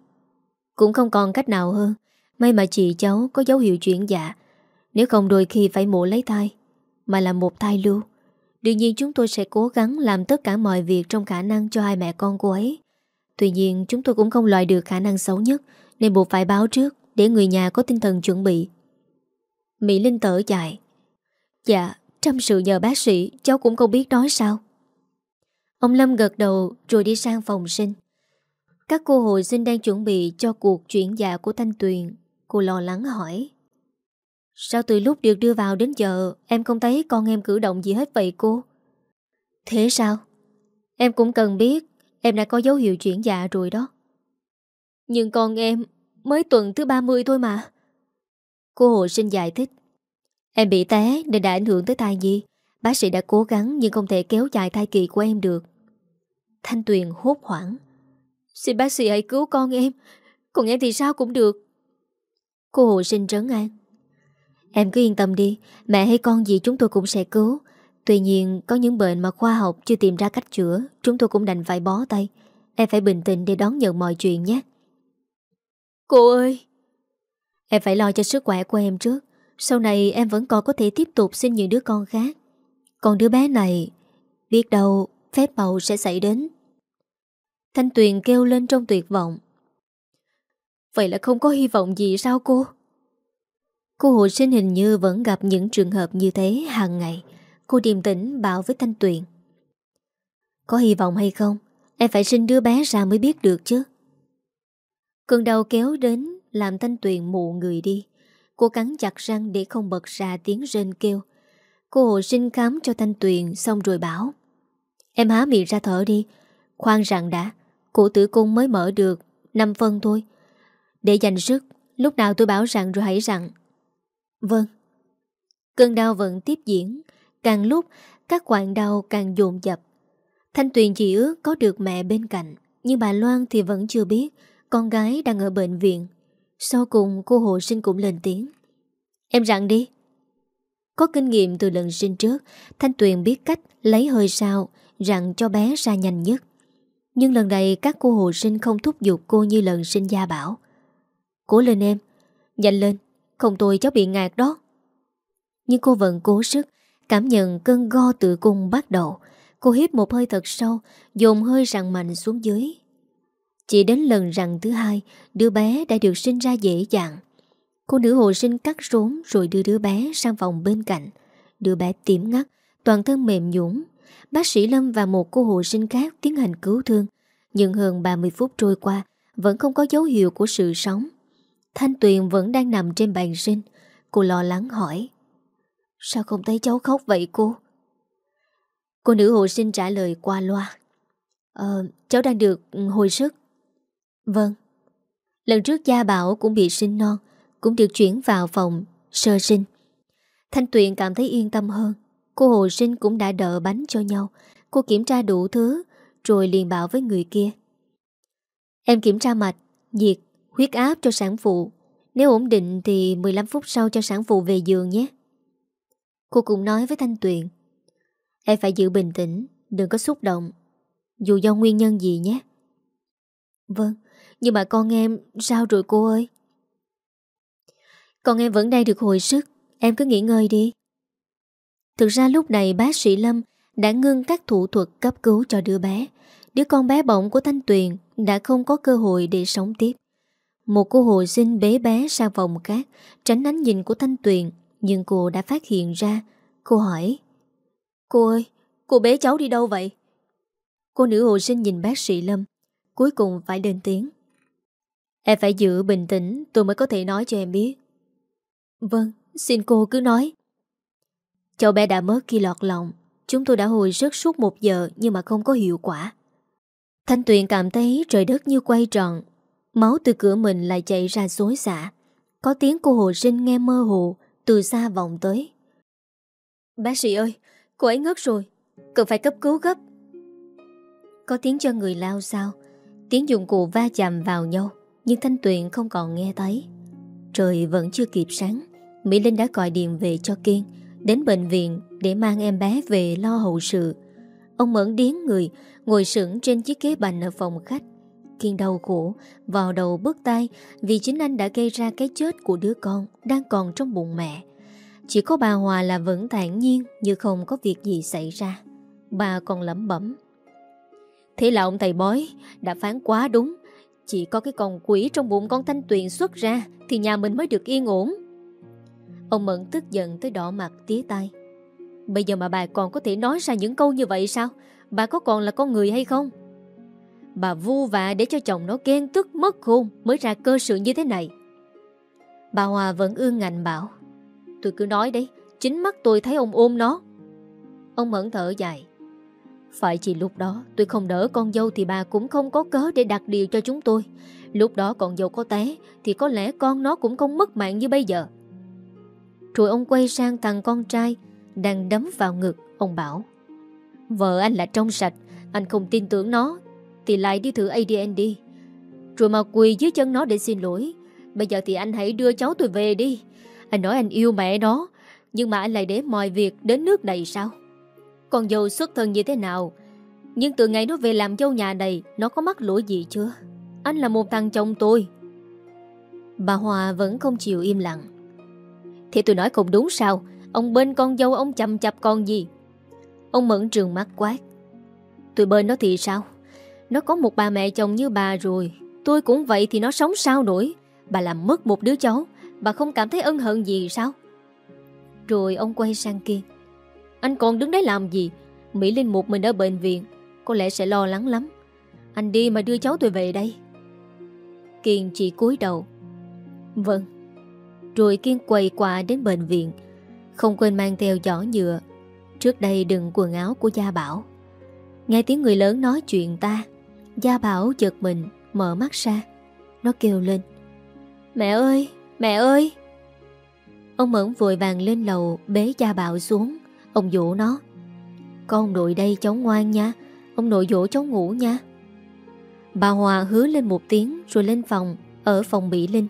Cũng không còn cách nào hơn, May mà chị cháu có dấu hiệu chuyển dạ. Nếu không đôi khi phải mổ lấy thai, Mà là một thai lưu. Đương nhiên chúng tôi sẽ cố gắng làm tất cả mọi việc trong khả năng cho hai mẹ con cô ấy. Tuy nhiên chúng tôi cũng không loại được khả năng xấu nhất, Nên buộc phải báo trước Để người nhà có tinh thần chuẩn bị. Mỹ Linh tở dài Dạ Trăm sự nhờ bác sĩ, Cháu cũng không biết nói sao. Ông Lâm gật đầu rồi đi sang phòng sinh. Các cô hồi sinh đang chuẩn bị Cho cuộc chuyển dạ của Thanh Tuyền. Cô lo lắng hỏi. Sao từ lúc được đưa vào đến giờ, Em không thấy con em cử động gì hết vậy cô? Thế sao? Em cũng cần biết, Em đã có dấu hiệu chuyển dạ rồi đó. Nhưng con em Mới tuần thứ 30 thôi mà. Cô hồ sinh giải thích. Em bị té nên đã ảnh hưởng tới thai nhi. Bác sĩ đã cố gắng nhưng không thể kéo dài thai kỳ của em được. Thanh Tuyền hốt hoảng. Xin bác sĩ hãy cứu con em. Còn em thì sao cũng được. Cô hộ sinh trấn an. Em cứ yên tâm đi. Mẹ hay con gì chúng tôi cũng sẽ cứu. Tuy nhiên, có những bệnh mà khoa học chưa tìm ra cách chữa, Chúng tôi cũng đành phải bó tay. Em phải bình tĩnh để đón nhận mọi chuyện nhé. Cô ơi! Em phải lo cho sức khỏe của em trước. Sau này em vẫn còn có thể tiếp tục sinh những đứa con khác. Còn đứa bé này, Biết đâu phép bầu sẽ xảy đến. Thanh Tuyền kêu lên trong tuyệt vọng. Vậy là không có hy vọng gì sao cô? Cô hộ sinh hình như vẫn gặp những trường hợp như thế hàng ngày. Cô điềm tĩnh bảo với Thanh Tuyền. Có hy vọng hay không? Em phải sinh đứa bé ra mới biết được chứ. Cơn đau kéo đến, Làm Thanh Tuyền mụ người đi. Cô cắn chặt răng để không bật ra tiếng rên kêu. Cô hộ sinh khám cho Thanh Tuyền Xong rồi bảo, Em há miệng ra thở đi, Khoan rằng đã, Cổ tử cung mới mở được 5 phân thôi. Để dành sức, Lúc nào tôi bảo rằng rồi hãy rằng. Vâng. Cơn đau vẫn tiếp diễn, Càng lúc các quạng đau càng dồn dập. Thanh Tuyền chỉ ước có được mẹ bên cạnh, Nhưng bà Loan thì vẫn chưa biết Con gái đang ở bệnh viện. Sau cùng cô hộ sinh cũng lên tiếng. Em rặn đi. Có kinh nghiệm từ lần sinh trước, Thanh Tuyền biết cách lấy hơi sao Rặn cho bé ra nhanh nhất. Nhưng lần này các cô hộ sinh không thúc giục cô như lần sinh gia bảo. Cố lên em, Nhanh lên, Không tôi cháu bị ngạt đó. Nhưng cô vẫn cố sức, Cảm nhận cơn go tự cung bắt đầu. Cô hít một hơi thật sâu, Dồn hơi rặn mạnh xuống dưới. Chỉ đến lần rằng thứ hai Đứa bé đã được sinh ra dễ dàng. Cô nữ hộ sinh cắt rốn Rồi đưa đứa bé sang phòng bên cạnh. Đứa bé tím ngắt Toàn thân mềm nhũng Bác sĩ Lâm và một cô hộ sinh khác tiến hành cứu thương Nhưng hơn 30 phút trôi qua Vẫn không có dấu hiệu của sự sống. Thanh Tuyền vẫn đang nằm trên bàn sinh. Cô lo lắng hỏi Sao không thấy cháu khóc vậy cô? Cô nữ hộ sinh trả lời qua loa Ờ, cháu đang được hồi sức. Vâng. Lần trước gia bảo cũng bị sinh non Cũng được chuyển vào phòng sơ sinh. Thanh Tuyền cảm thấy yên tâm hơn. Cô hồ sinh cũng đã đỡ bánh cho nhau. Cô kiểm tra đủ thứ Rồi liền bảo với người kia. Em kiểm tra mạch, nhiệt, huyết áp cho sản phụ. Nếu ổn định thì 15 phút sau cho sản phụ về giường nhé. Cô cũng nói với Thanh Tuyền. Em phải giữ bình tĩnh Đừng có xúc động. Dù do nguyên nhân gì nhé. Vâng. Nhưng mà con em sao rồi cô ơi? Con em vẫn đang được hồi sức Em cứ nghỉ ngơi đi. Thực ra lúc này bác sĩ Lâm Đã ngưng các thủ thuật cấp cứu cho đứa bé. Đứa con bé bỏng của Thanh Tuyền Đã không có cơ hội để sống tiếp. Một cô hồi sinh bế bé sang phòng khác Tránh ánh nhìn của Thanh Tuyền Nhưng cô đã phát hiện ra. Cô hỏi Cô ơi, cô bế cháu đi đâu vậy? Cô nữ hồi sinh nhìn bác sĩ Lâm Cuối cùng phải lên tiếng. Em phải giữ bình tĩnh Tôi mới có thể nói cho em biết. Vâng, xin cô cứ nói. Cháu bé đã mất khi lọt lòng. Chúng tôi đã hồi sức suốt một giờ Nhưng mà không có hiệu quả. Thanh Tuyền cảm thấy trời đất như quay tròn. Máu từ cửa mình lại chạy ra xối xả. Có tiếng cô hồ sinh nghe mơ hồ Từ xa vọng tới. Bác sĩ ơi Cô ấy ngất rồi. Cần phải cấp cứu gấp. Có tiếng cho người lao sao? Tiếng dụng cụ va chạm vào nhau nhưng Thanh Tuyền không còn nghe thấy. Trời vẫn chưa kịp sáng, Mỹ Linh đã gọi điện về cho Kiên, Đến bệnh viện để mang em bé về lo hậu sự. Ông mẫn điến người, Ngồi sững trên chiếc ghế bành ở phòng khách. Kiên đau khổ Vào đầu bước tay Vì chính anh đã gây ra cái chết của đứa con Đang còn trong bụng mẹ. Chỉ có bà Hòa là vẫn thản nhiên Như không có việc gì xảy ra. Bà còn lẩm bẩm, Thế là ông thầy bói đã phán quá đúng chỉ có cái con quỷ trong bụng con Thanh Tuyền xuất ra Thì nhà mình mới được yên ổn. Ông Mận tức giận tới đỏ mặt tía tay Bây giờ mà bà còn có thể nói ra những câu như vậy sao? Bà có còn là con người hay không? Bà vu vạ để cho chồng nó ghen tức mất khôn Mới ra cơ sự như thế này. Bà Hòa vẫn ương ngạnh bảo, Tôi cứ nói đấy, Chính mắt tôi thấy ông ôm nó. Ông Mẫn thở dài phải chỉ lúc đó tôi không đỡ con dâu Thì bà cũng không có cớ để đặt điều cho chúng tôi. Lúc đó con dâu có té, Thì có lẽ con nó cũng không mất mạng như bây giờ. Rồi ông quay sang thằng con trai, Đang đấm vào ngực, Ông bảo, Vợ anh là trong sạch, Anh không tin tưởng nó, Thì lại đi thử ADN đi. Rồi mà quỳ dưới chân nó để xin lỗi, Bây giờ thì anh hãy đưa cháu tôi về đi. Anh nói anh yêu mẹ nó, Nhưng mà anh lại để mọi việc đến nước này sao? Con dâu xuất thân như thế nào. Nhưng từ ngày nó về làm dâu nhà này, Nó có mắc lỗi gì chưa? Anh là một thằng chồng tôi. Bà Hòa vẫn không chịu im lặng. Thì tôi nói không đúng sao? Ông bên con dâu ông chầm chập con gì? Ông mẫn trường mắt quát. Tôi bên nó thì sao? Nó có một bà mẹ chồng như bà rồi. Tôi cũng vậy thì nó sống sao nổi? Bà làm mất một đứa cháu. Bà không cảm thấy ân hận gì sao? Rồi ông quay sang kia. Anh còn đứng đấy làm gì? Mỹ Linh một mình ở bệnh viện. Có lẽ sẽ lo lắng lắm. Anh đi mà đưa cháu tôi về đây. Kiên chỉ cúi đầu. Vâng. Rồi Kiên quầy qua đến bệnh viện. Không quên mang theo giỏ nhựa. Trước đây đựng quần áo của Gia Bảo. Nghe tiếng người lớn nói chuyện ta Gia Bảo giật mình Mở mắt ra. Nó kêu lên. Mẹ ơi, mẹ ơi! Ông Mẫn vội vàng lên lầu Bế Gia Bảo xuống. Ông dỗ nó. Con nội đây, cháu ngoan nha. Ông nội dỗ cháu ngủ nha. Bà Hòa hứa lên một tiếng Rồi lên phòng, Ở phòng Mỹ Linh.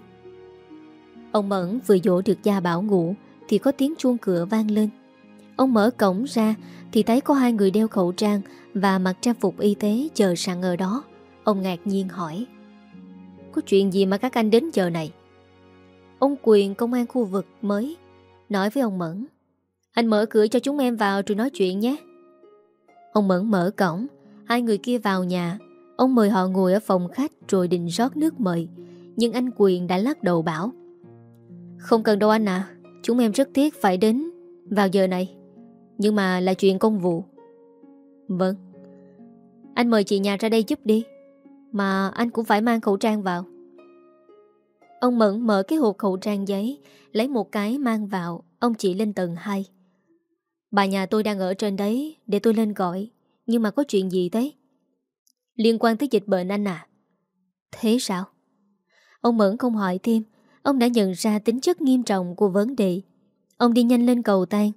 Ông Mẫn vừa dỗ được Gia Bảo ngủ Thì có tiếng chuông cửa vang lên. Ông mở cổng ra Thì thấy có hai người đeo khẩu trang Và mặc trang phục y tế chờ sẵn ở đó. Ông ngạc nhiên hỏi, Có chuyện gì mà các anh đến giờ này? Ông Quyền, công an khu vực mới, Nói với ông Mẫn anh mở cửa cho chúng em vào rồi nói chuyện nhé. Ông Mẫn mở cổng, Hai người kia vào nhà. Ông mời họ ngồi ở phòng khách rồi định rót nước mời, Nhưng anh Quyền đã lắc đầu bảo, Không cần đâu anh à Chúng em rất tiếc phải đến Vào giờ này, Nhưng mà là chuyện công vụ. Vâng. Anh mời chị nhà ra đây giúp đi, Mà anh cũng phải mang khẩu trang vào. Ông Mẫn mở cái hộp khẩu trang giấy, Lấy một cái mang vào, Ông chỉ lên tầng 2 Bà nhà tôi đang ở trên đấy, Để tôi lên gọi. Nhưng mà có chuyện gì thế Liên quan tới dịch bệnh anh à. Thế sao? Ông Mẫn không hỏi thêm. Ông đã nhận ra tính chất nghiêm trọng của vấn đề. Ông đi nhanh lên cầu tan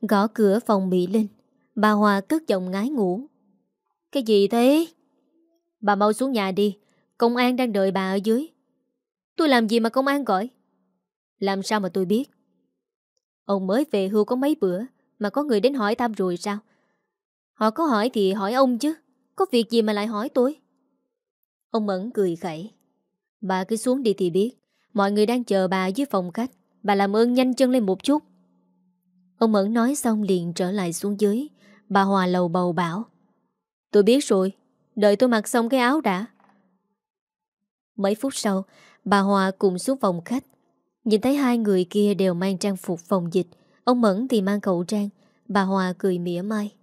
Gõ cửa phòng Mỹ Linh. Bà Hòa cất giọng ngái ngủ. Cái gì thế? Bà mau xuống nhà đi. Công an đang đợi bà ở dưới. Tôi làm gì mà công an gọi? Làm sao mà tôi biết? Ông mới về hưu có mấy bữa. Mà có người đến hỏi thăm rồi sao? Họ có hỏi thì hỏi ông chứ, Có việc gì mà lại hỏi tôi? Ông Mẫn cười khẩy. Bà cứ xuống đi thì biết, Mọi người đang chờ bà dưới phòng khách. Bà làm ơn nhanh chân lên một chút. Ông Mẫn nói xong liền trở lại xuống dưới. Bà Hòa lầu bầu bảo. Tôi biết rồi, Đợi tôi mặc xong cái áo đã. Mấy phút sau, Bà Hòa cùng xuống phòng khách. Nhìn thấy hai người kia đều mang trang phục phòng dịch Ông Mẫn thì mang khẩu trang. Bà Hòa cười mỉa mai.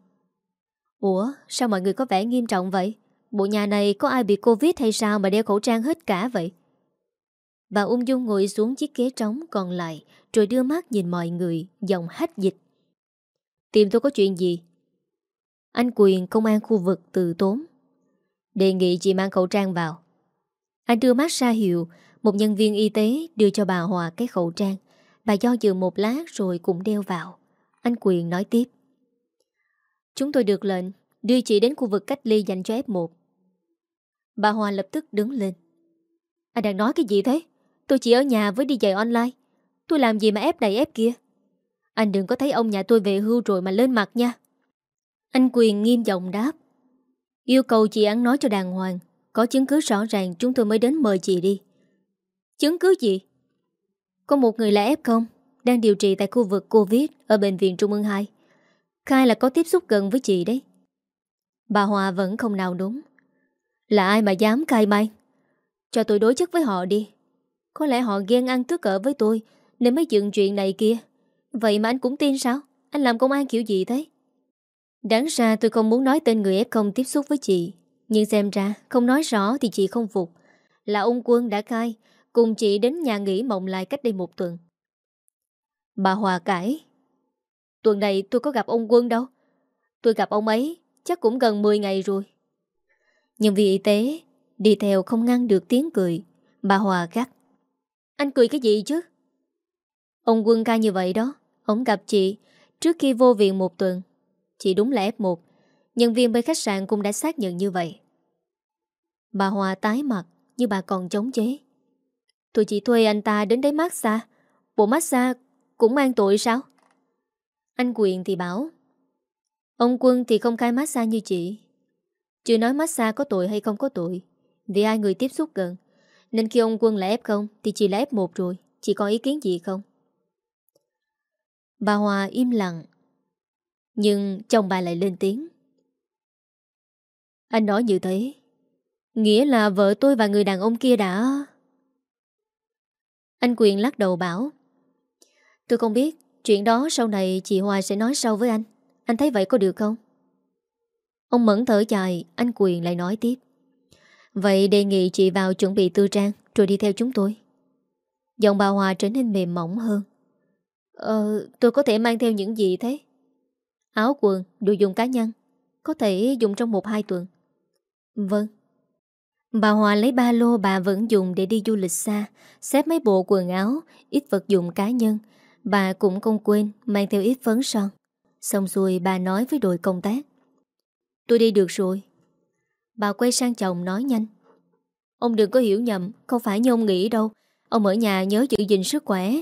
Ủa, sao mọi người có vẻ nghiêm trọng vậy? Bộ nhà này có ai bị Covid hay sao Mà đeo khẩu trang hết cả vậy? Bà ung dung ngồi xuống chiếc ghế trống còn lại, Rồi đưa mắt nhìn mọi người, Giọng hách dịch. Tìm tôi có chuyện gì? Anh Quyền, công an khu vực từ tốn. Đề nghị chị mang khẩu trang vào. Anh đưa mắt ra hiệu, Một nhân viên y tế đưa cho bà Hòa cái khẩu trang. Bà do dự một lát rồi cũng đeo vào. Anh Quyền nói tiếp. Chúng tôi được lệnh Đưa chị đến khu vực cách ly dành cho F1 Bà Hòa lập tức đứng lên. Anh đang nói cái gì thế? Tôi chỉ ở nhà với đi dạy online. Tôi làm gì mà ép này ép kia? Anh đừng có thấy ông nhà tôi về hưu rồi mà lên mặt nha. Anh Quyền nghiêm giọng đáp. Yêu cầu chị ăn nói cho đàng hoàng. Có chứng cứ rõ ràng, chúng tôi mới đến mời chị đi. Chứng cứ gì? Có một người là F0 Đang điều trị tại khu vực Covid Ở Bệnh viện Trung ương 2 Khai là có tiếp xúc gần với chị đấy. Bà Hòa vẫn không nào đúng. Là ai mà dám cai mai? Cho tôi đối chất với họ đi. Có lẽ họ ghen ăn tức cỡ với tôi, Nên mới dựng chuyện này kia. Vậy mà anh cũng tin sao? Anh làm công an kiểu gì thế? Đáng ra tôi không muốn nói tên người F0 tiếp xúc với chị. Nhưng xem ra Không nói rõ thì chị không phục. Là ông Quân đã khai Cùng chị đến nhà nghỉ mộng lại cách đây một tuần. Bà Hòa cãi, Tuần này tôi có gặp ông Quân đâu. Tôi gặp ông ấy Chắc cũng gần 10 ngày rồi. Nhân viên y tế Đi theo không ngăn được tiếng cười, Bà Hòa gắt, Anh cười cái gì chứ? Ông Quân ca như vậy đó, Ông gặp chị Trước khi vô viện một tuần. Chị đúng là F1 Nhân viên bên khách sạn cũng đã xác nhận như vậy. Bà Hòa tái mặt Như bà còn chống chế. Tôi chỉ thuê anh ta đến đấy massage. Bộ massage cũng mang tội sao? Anh Quyền thì bảo, Ông Quân thì không khai massage như chị. Chưa nói massage có tội hay không có tội, Vì ai người tiếp xúc gần. Nên khi ông Quân là F0 Thì chị là F1 rồi, Chị có ý kiến gì không? Bà Hòa im lặng, Nhưng chồng bà lại lên tiếng, Anh nói như thế, Nghĩa là vợ tôi và người đàn ông kia đã anh Quyền lắc đầu bảo Tôi không biết Chuyện đó sau này chị Hòa sẽ nói sau với anh Anh thấy vậy có được không? Ông Mẫn thở dài Anh Quyền lại nói tiếp Vậy đề nghị chị vào chuẩn bị tư trang Rồi đi theo chúng tôi Giọng bà Hòa trở nên mềm mỏng hơn Ờ tôi có thể mang theo những gì thế? Áo quần, đồ dùng cá nhân Có thể dùng trong một hai tuần Vâng Bà Hòa lấy ba lô bà vẫn dùng để đi du lịch xa, Xếp mấy bộ quần áo, Ít vật dụng cá nhân. Bà cũng không quên, mang theo ít phấn son. Xong rồi bà nói với đội công tác. Tôi đi được rồi. Bà quay sang chồng nói nhanh. Ông đừng có hiểu nhầm, Không phải như ông nghĩ đâu. Ông ở nhà nhớ giữ gìn sức khỏe.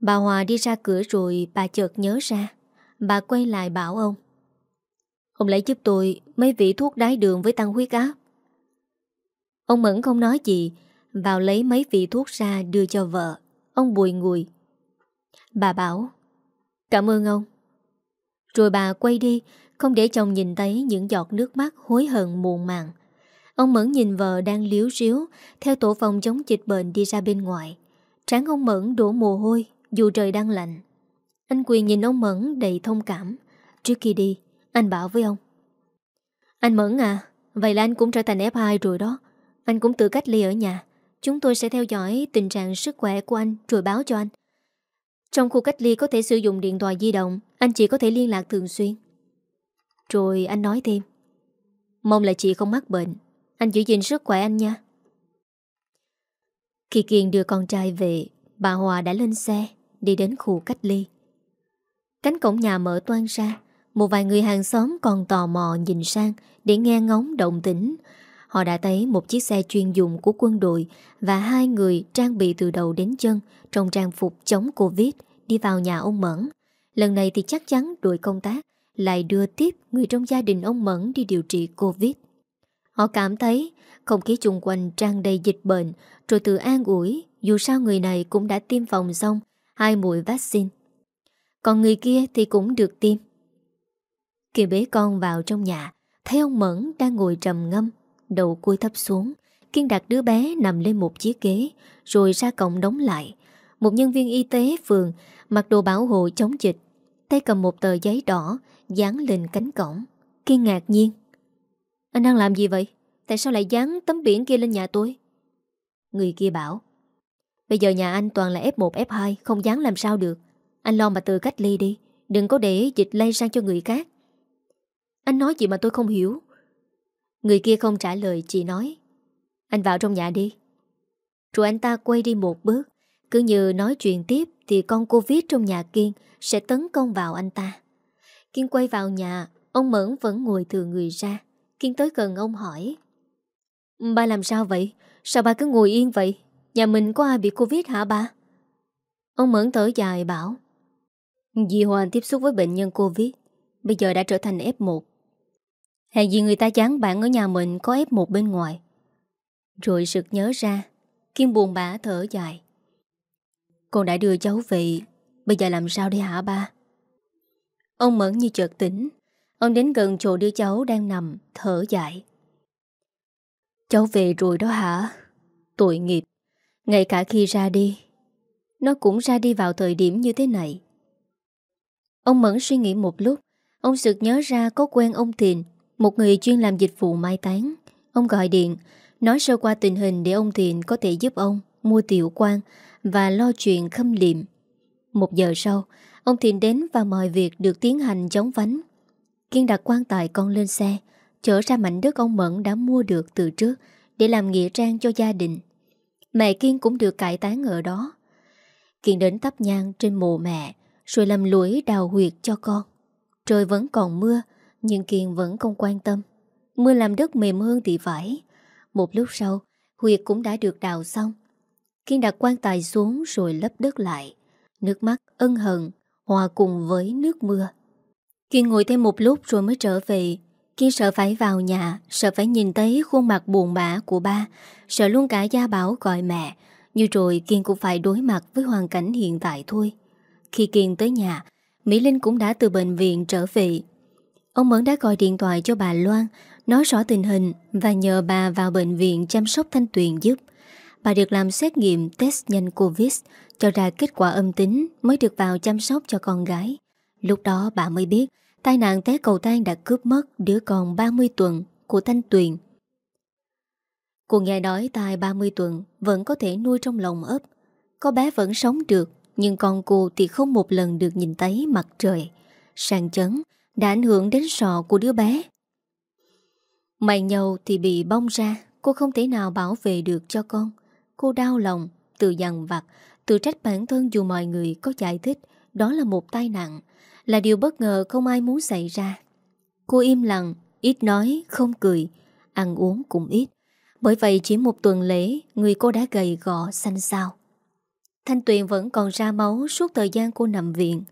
Bà Hòa đi ra cửa rồi Bà chợt nhớ ra. Bà quay lại bảo ông. Ông lấy giúp tôi mấy vị thuốc đái đường với tăng huyết áp. Ông Mẫn không nói gì, Vào lấy mấy vị thuốc ra đưa cho vợ. Ông bùi ngùi. Bà bảo, Cảm ơn ông. Rồi bà quay đi, Không để chồng nhìn thấy những giọt nước mắt hối hận muộn màng. Ông Mẫn nhìn vợ đang liếu riếu Theo tổ phòng chống dịch bệnh đi ra bên ngoài. Tráng ông Mẫn đổ mồ hôi, Dù trời đang lạnh. Anh Quyền nhìn ông Mẫn đầy thông cảm. Trước khi đi, Anh bảo với ông. Anh Mẫn à Vậy là anh cũng trở thành F2 rồi đó. Anh cũng tự cách ly ở nhà. Chúng tôi sẽ theo dõi tình trạng sức khỏe của anh Rồi báo cho anh. Trong khu cách ly có thể sử dụng điện thoại di động, Anh chỉ có thể liên lạc thường xuyên. Rồi anh nói thêm. Mong là chị không mắc bệnh. Anh giữ gìn sức khỏe anh nha. Khi Kiên đưa con trai về, Bà Hòa đã lên xe Đi đến khu cách ly. Cánh cổng nhà mở toan ra, Một vài người hàng xóm còn tò mò nhìn sang Để nghe ngóng động tĩnh Họ đã thấy một chiếc xe chuyên dụng của quân đội Và hai người trang bị từ đầu đến chân Trong trang phục chống Covid Đi vào nhà ông Mẫn. Lần này thì chắc chắn đội công tác Lại đưa tiếp người trong gia đình ông Mẫn Đi điều trị Covid. Họ cảm thấy không khí chung quanh trang đầy dịch bệnh, Rồi tự an ủi, Dù sao người này cũng đã tiêm phòng xong Hai mũi vaccine. Còn người kia thì cũng được tiêm. Kiều bế con vào trong nhà, Thấy ông Mẫn đang ngồi trầm ngâm Đầu cúi thấp xuống Kiên đặt đứa bé nằm lên một chiếc ghế Rồi ra cổng đóng lại. Một nhân viên y tế phường Mặc đồ bảo hộ chống dịch Tay cầm một tờ giấy đỏ Dán lên cánh cổng. Kiên ngạc nhiên. Anh đang làm gì vậy? Tại sao lại dán tấm biển kia lên nhà tôi? Người kia bảo Bây giờ nhà anh toàn là F1, F2 Không dán làm sao được. Anh lo mà tự cách ly đi Đừng có để dịch lây sang cho người khác. Anh nói gì mà tôi không hiểu. Người kia không trả lời, chỉ nói, Anh vào trong nhà đi Rồi anh ta quay đi một bước Cứ như nói chuyện tiếp Thì con Covid trong nhà Kiên Sẽ tấn công vào anh ta Kiên quay vào nhà, Ông Mẫn vẫn ngồi thừa người ra Kiên tới gần ông hỏi, Ba làm sao vậy? Sao ba cứ ngồi yên vậy? Nhà mình có ai bị Covid hả ba? Ông Mẫn thở dài bảo Dì Hoàn tiếp xúc với bệnh nhân Covid, Bây giờ đã trở thành F1 hay vì người ta chán bạn ở nhà mình có ép một bên ngoài. Rồi sực nhớ ra, Kim buồn bã thở dài. Con đã đưa cháu về, Bây giờ làm sao đây hả ba? Ông Mẫn như chợt tỉnh, Ông đến gần chỗ đứa cháu đang nằm, Thở dài. Cháu về rồi đó hả? Tội nghiệp, Ngay cả khi ra đi, Nó cũng ra đi vào thời điểm như thế này. Ông Mẫn suy nghĩ một lúc, Ông sực nhớ ra có quen ông Thìn một người chuyên làm dịch vụ mai táng. Ông gọi điện, Nói sơ qua tình hình để ông Thiện có thể giúp ông Mua tiểu quan Và lo chuyện khâm liệm. Một giờ sau, Ông Thiện đến và mọi việc được tiến hành chống vánh. Kiên đặt quan tài con lên xe, Chở ra mảnh đất ông Mẫn đã mua được từ trước Để làm nghĩa trang cho gia đình. Mẹ Kiên cũng được cải tán ở đó. Kiên đến tắp nhang trên mộ mẹ, Rồi làm lũi đào huyệt cho con. Trời vẫn còn mưa nhưng Kiên vẫn không quan tâm. Mưa làm đất mềm hơn thì phải. Một lúc sau, Huyệt cũng đã được đào xong. Kiên đặt quan tài xuống rồi lấp đất lại. Nước mắt ân hận, Hòa cùng với nước mưa. Kiên ngồi thêm một lúc rồi mới trở về. Kiên sợ phải vào nhà, Sợ phải nhìn thấy khuôn mặt buồn bã của ba, Sợ luôn cả gia bảo gọi mẹ. Như rồi Kiên cũng phải đối mặt với hoàn cảnh hiện tại thôi. Khi Kiên tới nhà, Mỹ Linh cũng đã từ bệnh viện trở về. Ông Mẫn đã gọi điện thoại cho bà Loan, Nói rõ tình hình Và nhờ bà vào bệnh viện chăm sóc Thanh Tuyền giúp. Bà được làm xét nghiệm test nhanh Covid Cho ra kết quả âm tính Mới được vào chăm sóc cho con gái. Lúc đó bà mới biết Tai nạn té cầu thang đã cướp mất Đứa con 30 tuần của Thanh Tuyền. Cô nghe nói tai 30 tuần Vẫn có thể nuôi trong lòng ấp. Có bé vẫn sống được, Nhưng con cô thì không một lần được nhìn thấy mặt trời. Sang chấn đã ảnh hưởng đến sọ của đứa bé. Mày nhầu thì bị bong ra, cô không thể nào bảo vệ được cho con. Cô đau lòng, tự dằn vặt, tự trách bản thân dù mọi người có giải thích đó là một tai nạn, là điều bất ngờ không ai muốn xảy ra. Cô im lặng, ít nói, không cười, ăn uống cũng ít. Bởi vậy chỉ một tuần lễ, người cô đã gầy gò, xanh xao. Thanh Tuyền vẫn còn ra máu suốt thời gian cô nằm viện.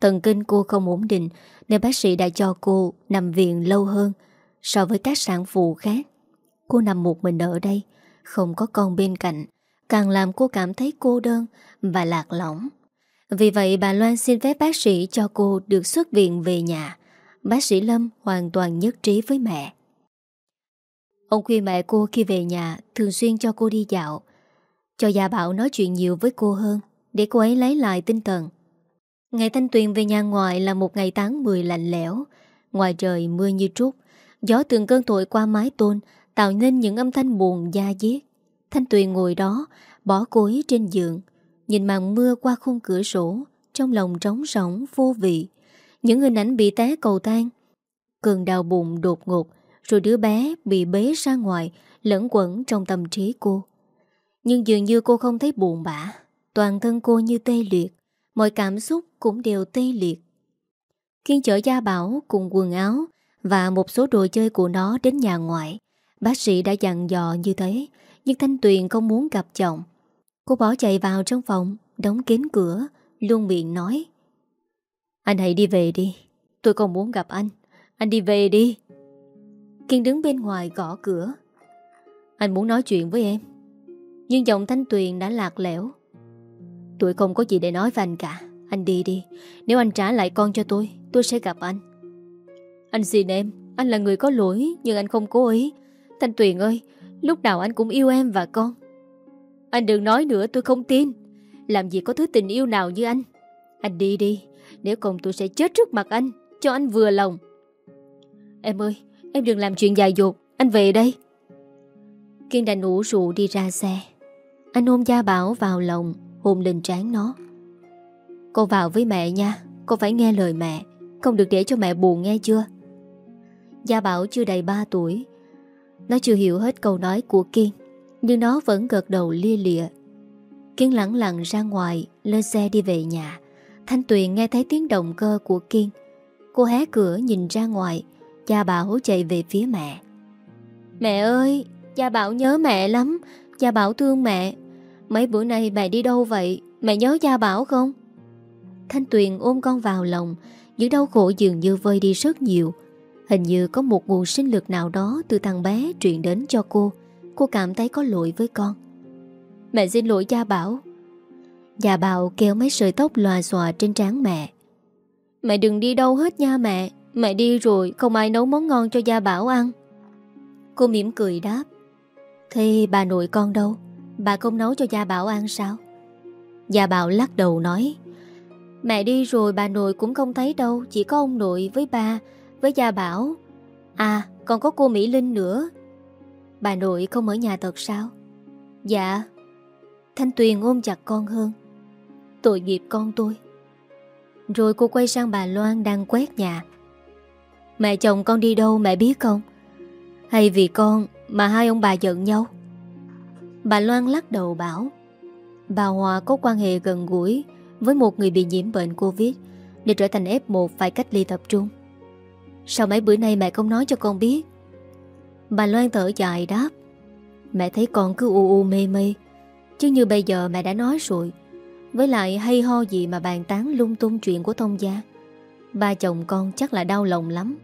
Thần kinh cô không ổn định nên bác sĩ đã cho cô nằm viện lâu hơn so với các sản phụ khác. Cô nằm một mình ở đây, không có con bên cạnh, càng làm cô cảm thấy cô đơn và lạc lõng. Vì vậy bà Loan xin phép bác sĩ cho cô được xuất viện về nhà. Bác sĩ Lâm hoàn toàn nhất trí với mẹ. Ông khuyên mẹ cô khi về nhà thường xuyên cho cô đi dạo, cho Gia Bảo nói chuyện nhiều với cô hơn để cô ấy lấy lại tinh thần. Ngày Thanh Tuyền về nhà ngoại là một ngày tháng 10 lạnh lẽo, ngoài trời mưa như trút, gió từng cơn thổi qua mái tôn tạo nên những âm thanh buồn da diết. Thanh Tuyền ngồi đó, bỏ cối trên giường, nhìn màn mưa qua khung cửa sổ, trong lòng trống rỗng vô vị. Những hình ảnh bị té cầu thang, cơn đau bụng đột ngột, rồi đứa bé bị bế ra ngoài, lẫn quẩn trong tâm trí cô. Nhưng dường như cô không thấy buồn bã, toàn thân cô như tê liệt, mọi cảm xúc cũng đều tê liệt. Kiên chở Gia Bảo cùng quần áo và một số đồ chơi của nó đến nhà ngoại. Bác sĩ đã dặn dò như thế, nhưng Thanh Tuyền không muốn gặp chồng. Cô bỏ chạy vào trong phòng, đóng kín cửa, luôn miệng nói. Anh hãy đi về đi, tôi còn muốn gặp anh. Anh đi về đi. Kiên đứng bên ngoài gõ cửa. Anh muốn nói chuyện với em. Nhưng giọng Thanh Tuyền đã lạc lẽo. Tôi không có gì để nói với anh cả. Anh đi đi. Nếu anh trả lại con cho tôi, tôi sẽ gặp anh. Anh xin em, anh là người có lỗi, nhưng anh không cố ý. Thanh Tuyền ơi, lúc nào anh cũng yêu em và con. Anh đừng nói nữa tôi không tin Làm gì có thứ tình yêu nào như anh Anh đi đi Nếu không tôi sẽ chết trước mặt anh Cho anh vừa lòng Em ơi em đừng làm chuyện dài dột Anh về đây Kiên đành ủ rụ đi ra xe Anh ôm Gia Bảo vào lòng Hôn lên trán nó. Cô vào với mẹ nha, Cô phải nghe lời mẹ, Không được để cho mẹ buồn nghe chưa? Gia Bảo chưa đầy 3 tuổi, Nó chưa hiểu hết câu nói của Kiên, nhưng nó vẫn gật đầu lia lịa. Kiên lặng lặng ra ngoài, Lên xe đi về nhà. Thanh Tuyền nghe thấy tiếng động cơ của Kiên. Cô hé cửa nhìn ra ngoài, Gia Bảo chạy về phía mẹ. Mẹ ơi, Gia Bảo nhớ mẹ lắm, Gia Bảo thương mẹ. Mấy bữa nay mẹ đi đâu vậy? Mẹ nhớ Gia Bảo không? Thanh Tuyền ôm con vào lòng, Những đau khổ dường như vơi đi rất nhiều. Hình như có một nguồn sinh lực nào đó Từ thằng bé truyền đến cho cô. Cô cảm thấy có lỗi với con. Mẹ xin lỗi Gia Bảo. Gia Bảo kéo mấy sợi tóc lòa xòa trên trán mẹ. Mẹ đừng đi đâu hết nha mẹ. Mẹ đi rồi, không ai nấu món ngon cho Gia Bảo ăn. Cô mỉm cười đáp. Thì bà nội con đâu? Bà không nấu cho Gia Bảo ăn sao? Gia Bảo lắc đầu nói, Mẹ đi rồi bà nội cũng không thấy đâu, Chỉ có ông nội với ba, Với Gia Bảo. À còn có cô Mỹ Linh nữa. Bà nội không ở nhà thật sao? Dạ. Thanh Tuyền ôm chặt con hơn. Tội nghiệp con tôi. Rồi cô quay sang bà Loan đang quét nhà. Mẹ chồng con đi đâu mẹ biết không? Hay vì con Mà hai ông bà giận nhau? Bà Loan lắc đầu bảo, Bà Hòa có quan hệ gần gũi Với một người bị nhiễm bệnh Covid. Để trở thành F1 phải cách ly tập trung. Sao mấy bữa nay mẹ không nói cho con biết? Bà Loan thở dài đáp, Mẹ thấy con cứ u u mê mê, Chứ như bây giờ mẹ đã nói rồi. Với lại hay ho gì mà bàn tán lung tung chuyện của thông gia. Ba chồng con chắc là đau lòng lắm.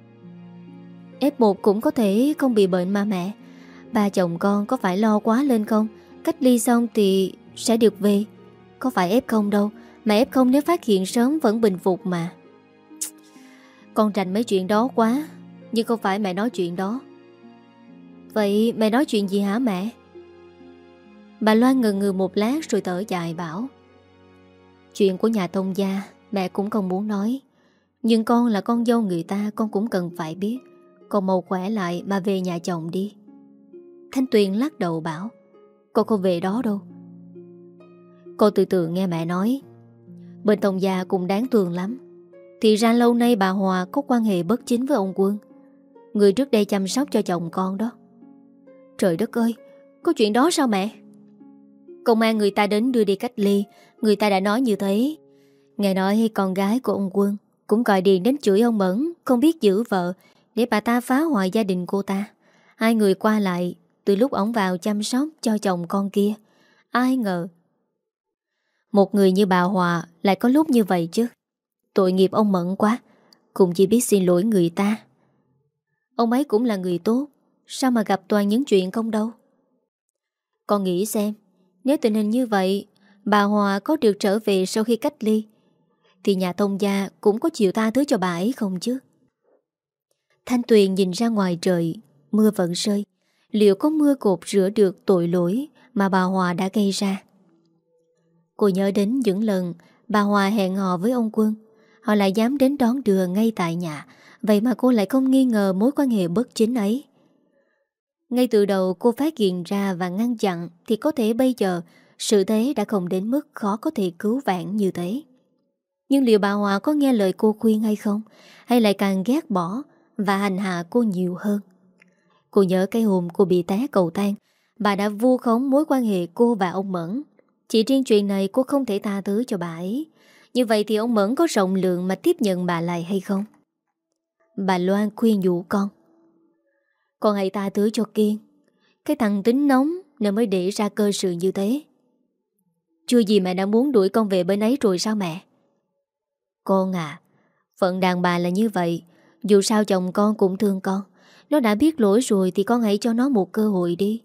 F1 cũng có thể không bị bệnh mà mẹ. Ba chồng con có phải lo quá lên không? Cách ly xong thì sẽ được về. Có phải f không đâu, Mà F0 nếu phát hiện sớm vẫn bình phục mà. Con rành mấy chuyện đó quá, Nhưng không phải mẹ nói chuyện đó. Vậy mẹ nói chuyện gì hả mẹ? Bà Loan ngừng ngừ một lát rồi thở dài bảo. Chuyện của nhà thông gia, mẹ cũng không muốn nói. Nhưng con là con dâu người ta, con cũng cần phải biết. Con mau khỏe lại mà về nhà chồng đi. Thanh Tuyền lắc đầu bảo, Con không về đó đâu. Cô từ từ nghe mẹ nói, Bên Tổng gia cũng đáng thương lắm. Thì ra lâu nay bà Hòa có quan hệ bất chính với ông Quân. Người trước đây chăm sóc cho chồng con đó. Trời đất ơi, Có chuyện đó sao mẹ? Công an người ta đến đưa đi cách ly, Người ta đã nói như thế. Nghe nói con gái của ông Quân Cũng gọi điện đến chửi ông Mẫn, Không biết giữ vợ, Để bà ta phá hoại gia đình cô ta. Hai người qua lại từ lúc ổng vào chăm sóc cho chồng con kia, Ai ngờ Một người như bà Hòa Lại có lúc như vậy chứ? Tội nghiệp ông Mẫn quá, Cũng chỉ biết xin lỗi người ta. Ông ấy cũng là người tốt, Sao mà gặp toàn những chuyện không đâu? Con nghĩ xem, Nếu tình hình như vậy, Bà Hòa có được trở về sau khi cách ly, Thì nhà thông gia Cũng có chịu tha thứ cho bà ấy không chứ? Thanh Tuyền nhìn ra ngoài trời, Mưa vẫn rơi. Liệu có mưa cột rửa được tội lỗi Mà bà Hòa đã gây ra? Cô nhớ đến những lần Bà Hòa hẹn hò với ông Quân. Họ lại dám đến đón đưa ngay tại nhà. Vậy mà cô lại không nghi ngờ mối quan hệ bất chính ấy. Ngay từ đầu cô phát hiện ra và ngăn chặn Thì có thể bây giờ Sự thế đã không đến mức khó có thể cứu vãn như thế. Nhưng liệu bà Hòa có nghe lời cô khuyên hay không? Hay lại càng ghét bỏ Và hành hạ cô nhiều hơn? Cô nhớ cái hôm cô bị té cầu thang, Bà đã vu khống mối quan hệ cô và ông Mẫn. Chỉ riêng chuyện này cô không thể tha thứ cho bà ấy. Như vậy thì ông Mẫn có rộng lượng mà tiếp nhận bà lại hay không? Bà Loan khuyên nhủ con. Con hãy tha thứ cho Kiên. Cái thằng tính nóng Nên mới để ra cơ sự như thế. Chưa gì mẹ đã muốn đuổi con về bên ấy rồi sao mẹ? Con à Phận đàn bà là như vậy, Dù sao chồng con cũng thương con. Nó đã biết lỗi rồi Thì con hãy cho nó một cơ hội đi.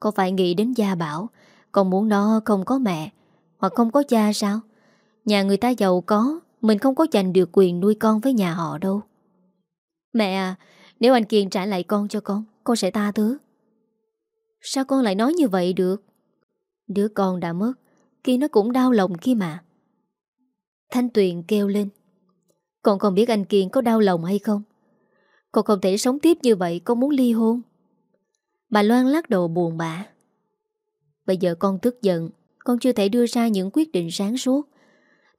Con phải nghĩ đến gia bảo. Con muốn nó không có mẹ, Hoặc không có cha sao? Nhà người ta giàu có, Mình không có giành được quyền nuôi con với nhà họ đâu. Mẹ à Nếu anh Kiên trả lại con cho con Con sẽ tha thứ. Sao con lại nói như vậy được? Đứa con đã mất Kiên nó cũng đau lòng kia mà. Thanh Tuyền kêu lên. Con còn biết anh Kiên có đau lòng hay không? Con không thể sống tiếp như vậy, Con muốn ly hôn. Bà Loan lắc đầu buồn bã. Bây giờ con tức giận, Con chưa thể đưa ra những quyết định sáng suốt.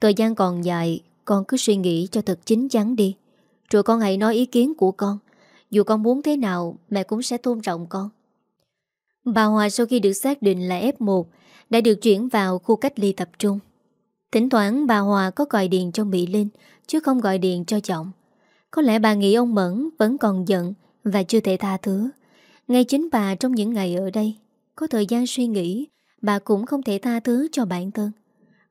Thời gian còn dài, Con cứ suy nghĩ cho thật chính chắn đi. Rồi con hãy nói ý kiến của con. Dù con muốn thế nào, Mẹ cũng sẽ tôn trọng con. Bà Hòa sau khi được xác định là F1 Đã được chuyển vào khu cách ly tập trung. Thỉnh thoảng bà Hòa có gọi điện cho Mỹ Linh, Chứ không gọi điện cho chồng. Có lẽ bà nghĩ ông Mẫn vẫn còn giận Và chưa thể tha thứ. Ngay chính bà trong những ngày ở đây Có thời gian suy nghĩ Bà cũng không thể tha thứ cho bản thân.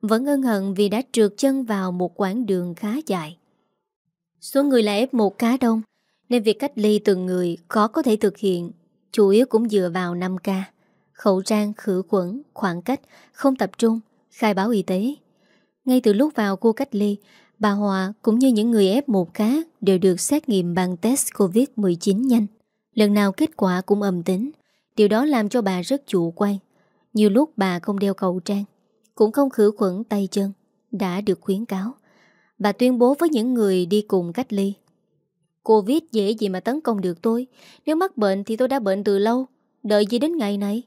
Vẫn ân hận vì đã trượt chân vào một quãng đường khá dài. Số người là F1 khá đông Nên việc cách ly từng người khó có thể thực hiện Chủ yếu cũng dựa vào 5K Khẩu trang, khử khuẩn, khoảng cách Không tập trung, khai báo y tế. Ngay từ lúc vào khu cách ly Bà Hòa cũng như những người F1 khác Đều được xét nghiệm bằng test COVID-19 nhanh. Lần nào kết quả cũng âm tính. Điều đó làm cho bà rất chủ quan. Nhiều lúc bà không đeo khẩu trang, Cũng không khử khuẩn tay chân, Đã được khuyến cáo. Bà tuyên bố với những người đi cùng cách ly. Covid dễ gì mà tấn công được tôi. Nếu mắc bệnh thì tôi đã bệnh từ lâu. Đợi gì đến ngày này?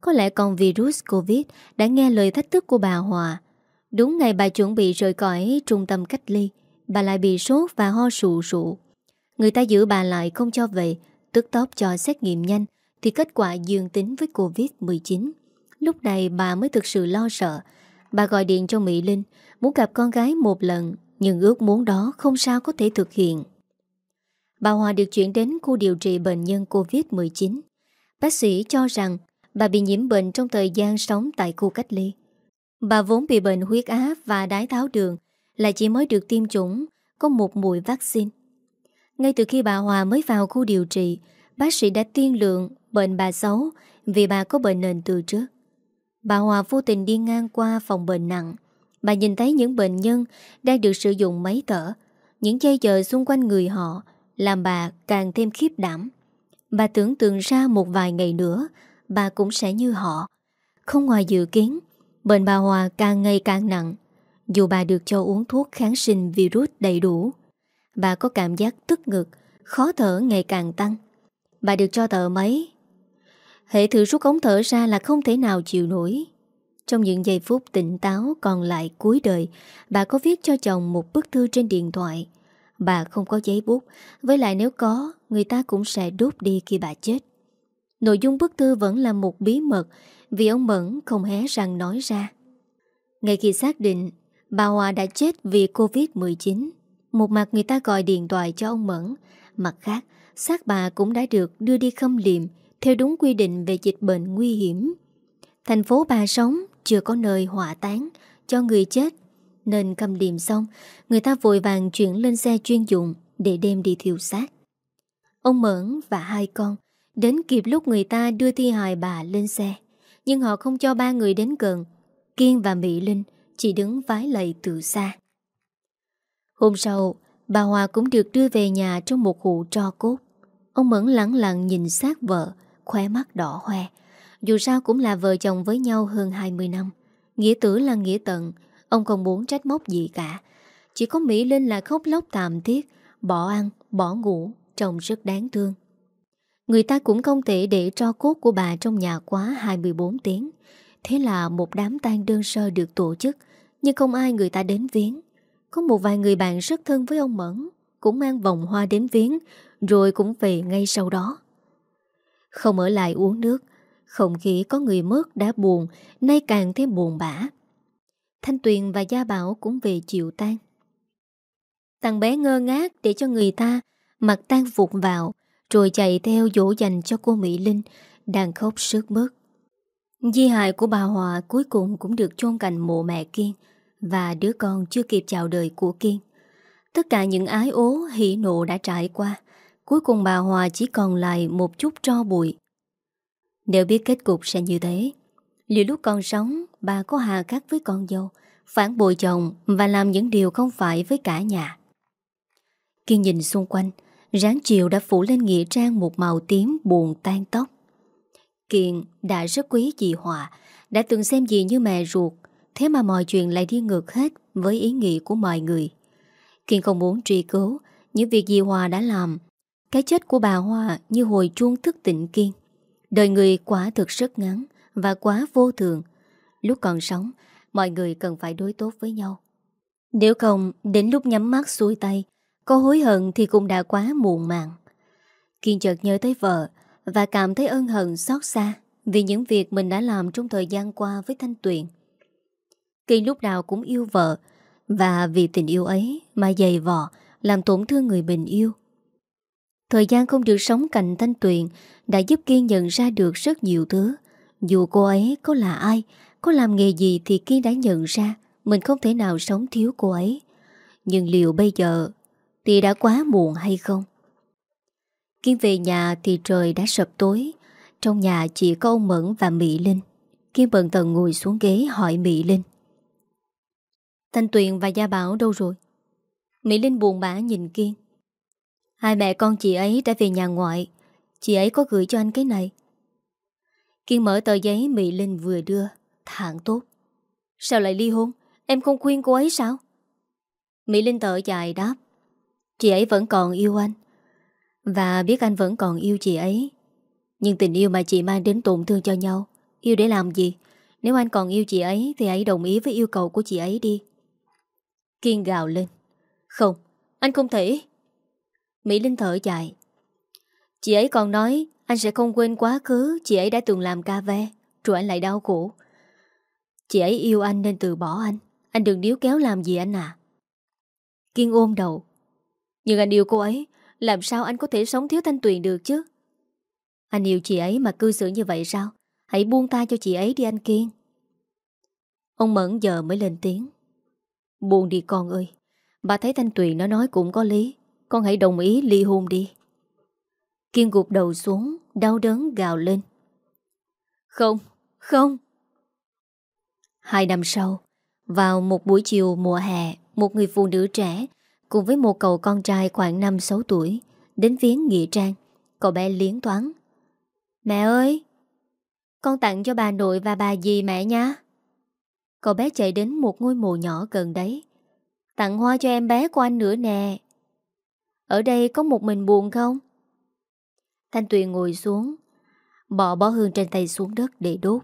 Có lẽ còn virus Covid Đã nghe lời thách thức của bà Hòa. Đúng ngày bà chuẩn bị rời khỏi trung tâm cách ly, Bà lại bị sốt và ho sụ sụ. Người ta giữ bà lại không cho về, Tức tốc cho xét nghiệm nhanh, Thì kết quả dương tính với Covid-19 Lúc này bà mới thực sự lo sợ. Bà gọi điện cho Mỹ Linh, Muốn gặp con gái một lần, Nhưng ước muốn đó không sao có thể thực hiện. Bà Hòa được chuyển đến khu điều trị bệnh nhân Covid-19 Bác sĩ cho rằng bà bị nhiễm bệnh trong thời gian sống tại khu cách ly. Bà vốn bị bệnh huyết áp và đái tháo đường, Là chỉ mới được tiêm chủng, Có một mũi vaccine. Ngay từ khi bà Hòa mới vào khu điều trị, Bác sĩ đã tiên lượng bệnh bà xấu Vì bà có bệnh nền từ trước. Bà Hòa vô tình đi ngang qua phòng bệnh nặng. Bà nhìn thấy những bệnh nhân Đang được sử dụng máy thở, Những dây dời xung quanh người họ Làm bà càng thêm khiếp đảm. Bà tưởng tượng ra một vài ngày nữa, Bà cũng sẽ như họ, Không ngoài dự kiến Bệnh bà Hòa càng ngày càng nặng Dù bà được cho uống thuốc kháng sinh virus đầy đủ Bà có cảm giác tức ngực Khó thở ngày càng tăng Bà được cho thở máy Hệ thử rút ống thở ra là không thể nào chịu nổi Trong những giây phút tỉnh táo còn lại cuối đời, bà có viết cho chồng một bức thư trên điện thoại. Bà không có giấy bút, với lại nếu có, người ta cũng sẽ đốt đi khi bà chết. Nội dung bức thư vẫn là một bí mật vì ông Mẫn không hé răng nói ra. Ngay khi xác định bà Hòa đã chết vì Covid-19, một mặt người ta gọi điện thoại cho ông Mẫn, mặt khác xác bà cũng đã được đưa đi khâm liệm theo đúng quy định về dịch bệnh nguy hiểm. Thành phố bà sống chưa có nơi hỏa táng cho người chết nên cầm liệm xong người ta vội vàng chuyển lên xe chuyên dụng để đem đi thiêu xác. Ông Mẫn và hai con đến kịp lúc người ta đưa thi hài bà lên xe nhưng họ không cho ba người đến gần. Kiên và Mỹ Linh chỉ đứng vái lạy từ xa. Hôm sau, bà Hòa cũng được đưa về nhà trong một hụ tro cốt. Ông Mẫn lặng lặng nhìn sát vợ, khóe mắt đỏ hoe. Dù sao cũng là vợ chồng với nhau hơn 20 năm. Nghĩa tử là nghĩa tận, ông không muốn trách móc gì cả. Chỉ có Mỹ Linh là khóc lóc tạm thiết, bỏ ăn, bỏ ngủ, trông rất đáng thương. Người ta cũng không thể để cho cốt của bà trong nhà quá 24 tiếng. Thế là một đám tang đơn sơ được tổ chức, nhưng không ai người ta đến viếng. Có một vài người bạn rất thân với ông Mẫn, cũng mang vòng hoa đến viếng, rồi cũng về ngay sau đó. Không ở lại uống nước, không khí có người mất đã buồn, nay càng thêm buồn bã. Thanh Tuyền và Gia Bảo cũng về chịu tan. Thằng bé ngơ ngác để cho người ta mặc tan phục vào, rồi chạy theo dỗ dành cho cô Mỹ Linh, Đang khóc sướt mướt. Di hại của bà Hòa cuối cùng cũng được chôn cạnh mộ mẹ Kiên Và đứa con chưa kịp chào đời của Kiên. Tất cả những ái ố, hỉ nộ đã trải qua, Cuối cùng bà Hòa chỉ còn lại một chút tro bụi. Nếu biết kết cục sẽ như thế, Liệu lúc còn sống, Bà có hà khắc với con dâu, Phản bội chồng Và làm những điều không phải với cả nhà? Kiên nhìn xung quanh Ráng chiều đã phủ lên nghĩa trang một màu tím buồn tan tóc. Kiện đã rất quý dì Hòa, đã từng xem dì như mẹ ruột, thế mà mọi chuyện lại đi ngược hết với ý nghĩ của mọi người. Kiện không muốn truy cứu những việc dì Hòa đã làm. Cái chết của bà Hòa như hồi chuông thức tỉnh Kiên. Đời người quá thực rất ngắn và quá vô thường. Lúc còn sống, mọi người cần phải đối tốt với nhau. Nếu không, đến lúc nhắm mắt xuôi tay, có hối hận thì cũng đã quá muộn màng. Kiên chợt nhớ tới vợ Và cảm thấy ân hận xót xa Vì những việc mình đã làm trong thời gian qua với Thanh Tuyền. Kiên lúc nào cũng yêu vợ Và vì tình yêu ấy mà dày vò, Làm tổn thương người mình yêu. Thời gian không được sống cạnh Thanh Tuyền Đã giúp Kiên nhận ra được rất nhiều thứ. Dù cô ấy có là ai, Có làm nghề gì thì Kiên đã nhận ra Mình không thể nào sống thiếu cô ấy. Nhưng liệu bây giờ thì đã quá muộn hay không? Kiên về nhà thì trời đã sập tối. Trong nhà chỉ có ông Mẫn và Mỹ Linh. Kiên bận tần ngồi xuống ghế hỏi Mỹ Linh. Thanh Tuyền và Gia Bảo đâu rồi? Mỹ Linh buồn bã nhìn Kiên. Hai mẹ con chị ấy đã về nhà ngoại. Chị ấy có gửi cho anh cái này. Kiên mở tờ giấy Mỹ Linh vừa đưa. Thẳng tốt. Sao lại ly hôn? Em không khuyên cô ấy sao? Mỹ Linh thở dài đáp. Chị ấy vẫn còn yêu anh. Và biết anh vẫn còn yêu chị ấy. Nhưng tình yêu mà chị mang đến tổn thương cho nhau Yêu để làm gì? Nếu anh còn yêu chị ấy Thì hãy đồng ý với yêu cầu của chị ấy đi. Kiên gào lên. Không, anh không thể. Mỹ Linh thở dài. Chị ấy còn nói Anh sẽ không quên quá khứ Chị ấy đã từng làm ca ve Rồi anh lại đau khổ. Chị ấy yêu anh nên từ bỏ anh. Anh đừng níu kéo làm gì anh à Kiên ôm đầu nhưng anh yêu cô ấy Làm sao anh có thể sống thiếu Thanh Tuyền được chứ? Anh yêu chị ấy mà cư xử như vậy sao? Hãy buông tay cho chị ấy đi anh Kiên. Ông Mẫn giờ mới lên tiếng. Buông đi con ơi. Bà thấy Thanh Tuyền nó nói cũng có lý. Con hãy đồng ý ly hôn đi. Kiên gục đầu xuống Đau đớn gào lên. Không, không. Hai năm sau Vào một buổi chiều mùa hè Một người phụ nữ trẻ Cùng với một cậu con trai khoảng 5-6 tuổi Đến viếng Nghĩa Trang Cậu bé liến toán. Mẹ ơi Con tặng cho bà nội và bà dì mẹ nha. Cậu bé chạy đến một ngôi mộ nhỏ gần đấy. Tặng hoa cho em bé của anh nữa nè. Ở đây có một mình buồn không? Thanh Tuyền ngồi xuống Bỏ bó hương trên tay xuống đất để đốt.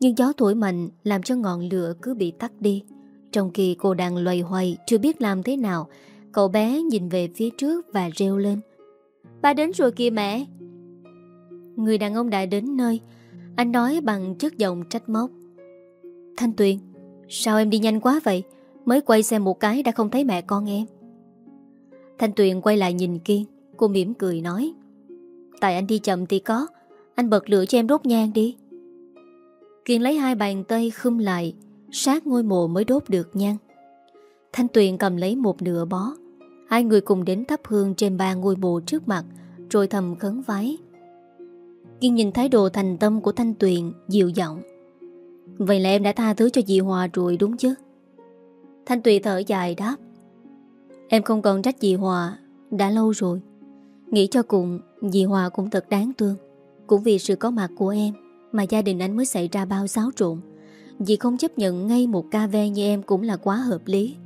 Nhưng gió thổi mạnh làm cho ngọn lửa cứ bị tắt đi. Trong khi cô đang loay hoay chưa biết làm thế nào, cậu bé nhìn về phía trước và reo lên. Ba đến rồi kìa mẹ. Người đàn ông đã đến nơi, anh nói bằng chất giọng trách móc. Thanh Tuyền, sao em đi nhanh quá vậy? Mới quay xem một cái đã không thấy mẹ con em. Thanh Tuyền quay lại nhìn Kiên, cô mỉm cười nói. Tại anh đi chậm thì có, anh bật lửa cho em đốt nhang đi. Kiên lấy hai bàn tay khum lại, sát ngôi mộ mới đốt được nhang. Thanh Tuyền cầm lấy một nửa bó. Hai người cùng đến thắp hương trên ba ngôi bồ trước mặt, rồi thầm khấn vái. Kiên nhìn thái độ thành tâm của Thanh Tuyền, dịu giọng. Vậy là em đã tha thứ cho dì Hòa rồi đúng chứ? Thanh Tuyền thở dài đáp. Em không còn trách dì Hòa, đã lâu rồi. Nghĩ cho cùng, dì Hòa cũng thật đáng thương. Cũng vì sự có mặt của em mà gia đình anh mới xảy ra bao xáo trộn. Dì không chấp nhận ngay một ca ve như em cũng là quá hợp lý.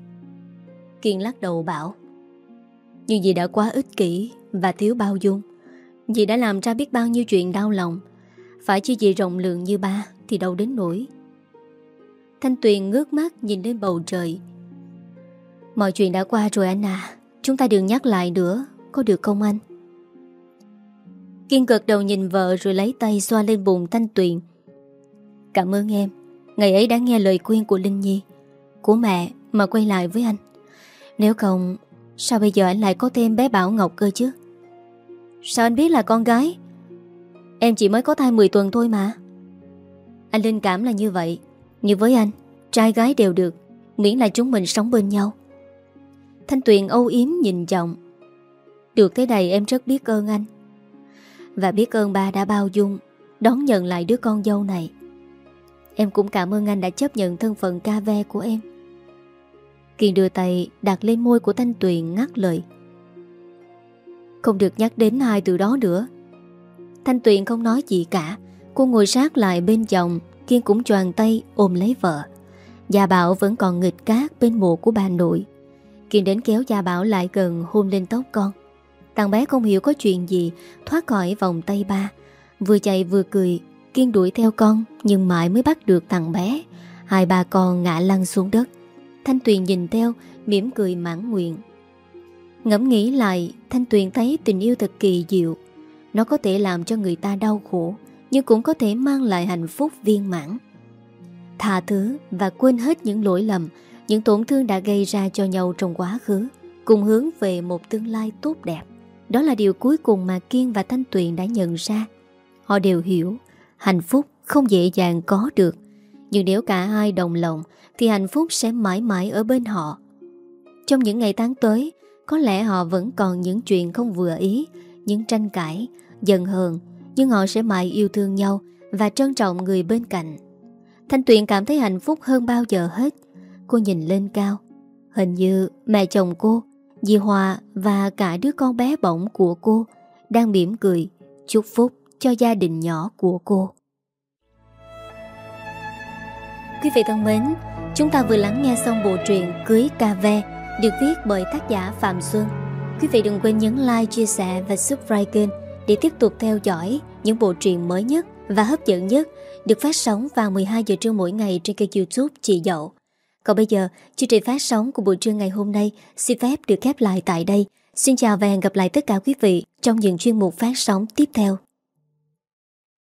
Kiên lắc đầu bảo. Nhưng dì đã quá ích kỷ và thiếu bao dung. Dì đã làm ra biết bao nhiêu chuyện đau lòng, Phải chứ dì rộng lượng như ba Thì đâu đến nổi Thanh Tuyền ngước mắt nhìn lên bầu trời. Mọi chuyện đã qua rồi anh à Chúng ta đừng nhắc lại nữa, Có được không anh? Kiên cực đầu nhìn vợ rồi lấy tay xoa lên bụng Thanh Tuyền. Cảm ơn em, Ngày ấy đã nghe lời khuyên của Linh Nhi. Của mẹ mà quay lại với anh. Nếu không, Sao bây giờ anh lại có thêm bé Bảo Ngọc cơ chứ? Sao anh biết là con gái? Em chỉ mới có thai 10 tuần thôi mà. Anh linh cảm là như vậy Như với anh, Trai gái đều được Miễn là chúng mình sống bên nhau. Thanh Tuyền âu yếm nhìn chồng Được thế này em rất biết ơn anh. Và biết ơn ba đã bao dung, Đón nhận lại đứa con dâu này. Em cũng cảm ơn anh đã chấp nhận thân phận ca ve của em. Kiên đưa tay đặt lên môi của Thanh Tuyền ngắt lời. Không được nhắc đến hai từ đó nữa. Thanh Tuyền không nói gì cả. Cô ngồi sát lại bên chồng Kiên cũng choàng tay ôm lấy vợ. Gia Bảo vẫn còn nghịch cát bên mộ của bà nội. Kiên đến kéo Gia Bảo lại gần hôn lên tóc con. Thằng bé không hiểu có chuyện gì, Thoát khỏi vòng tay ba. Vừa chạy vừa cười, Kiên đuổi theo con, Nhưng mãi mới bắt được thằng bé. Hai bà con ngã lăn xuống đất. Thanh Tuyền nhìn theo, mỉm cười mãn nguyện. Ngẫm nghĩ lại, Thanh Tuyền thấy tình yêu thật kỳ diệu. Nó có thể làm cho người ta đau khổ, Nhưng cũng có thể mang lại hạnh phúc viên mãn. Tha thứ và quên hết những lỗi lầm, Những tổn thương đã gây ra cho nhau trong quá khứ, Cùng hướng về một tương lai tốt đẹp. Đó là điều cuối cùng mà Kiên và Thanh Tuyền đã nhận ra. Họ đều hiểu, Hạnh phúc không dễ dàng có được, Nhưng nếu cả hai đồng lòng thì hạnh phúc sẽ mãi mãi ở bên họ. Trong những ngày tháng tới có lẽ họ vẫn còn những chuyện không vừa ý Những tranh cãi, giận hờn Nhưng họ sẽ mãi yêu thương nhau Và trân trọng người bên cạnh. Thanh Tuyền cảm thấy hạnh phúc hơn bao giờ hết. Cô nhìn lên cao. Hình như mẹ chồng cô Dì Hòa và cả đứa con bé bỏng của cô Đang mỉm cười Chúc phúc cho gia đình nhỏ của cô. Quý vị thân mến Chúng ta vừa lắng nghe xong bộ truyện Cưới Cà Ve được viết bởi tác giả Phạm Xuân. Quý vị đừng quên nhấn like, chia sẻ và subscribe kênh để tiếp tục theo dõi những bộ truyện mới nhất và hấp dẫn nhất được phát sóng vào 12 giờ trưa mỗi ngày trên kênh youtube Chị Dậu. Còn bây giờ, chương trình phát sóng của buổi trưa ngày hôm nay xin phép được khép lại tại đây. Xin chào và hẹn gặp lại tất cả quý vị trong những chuyên mục phát sóng tiếp theo.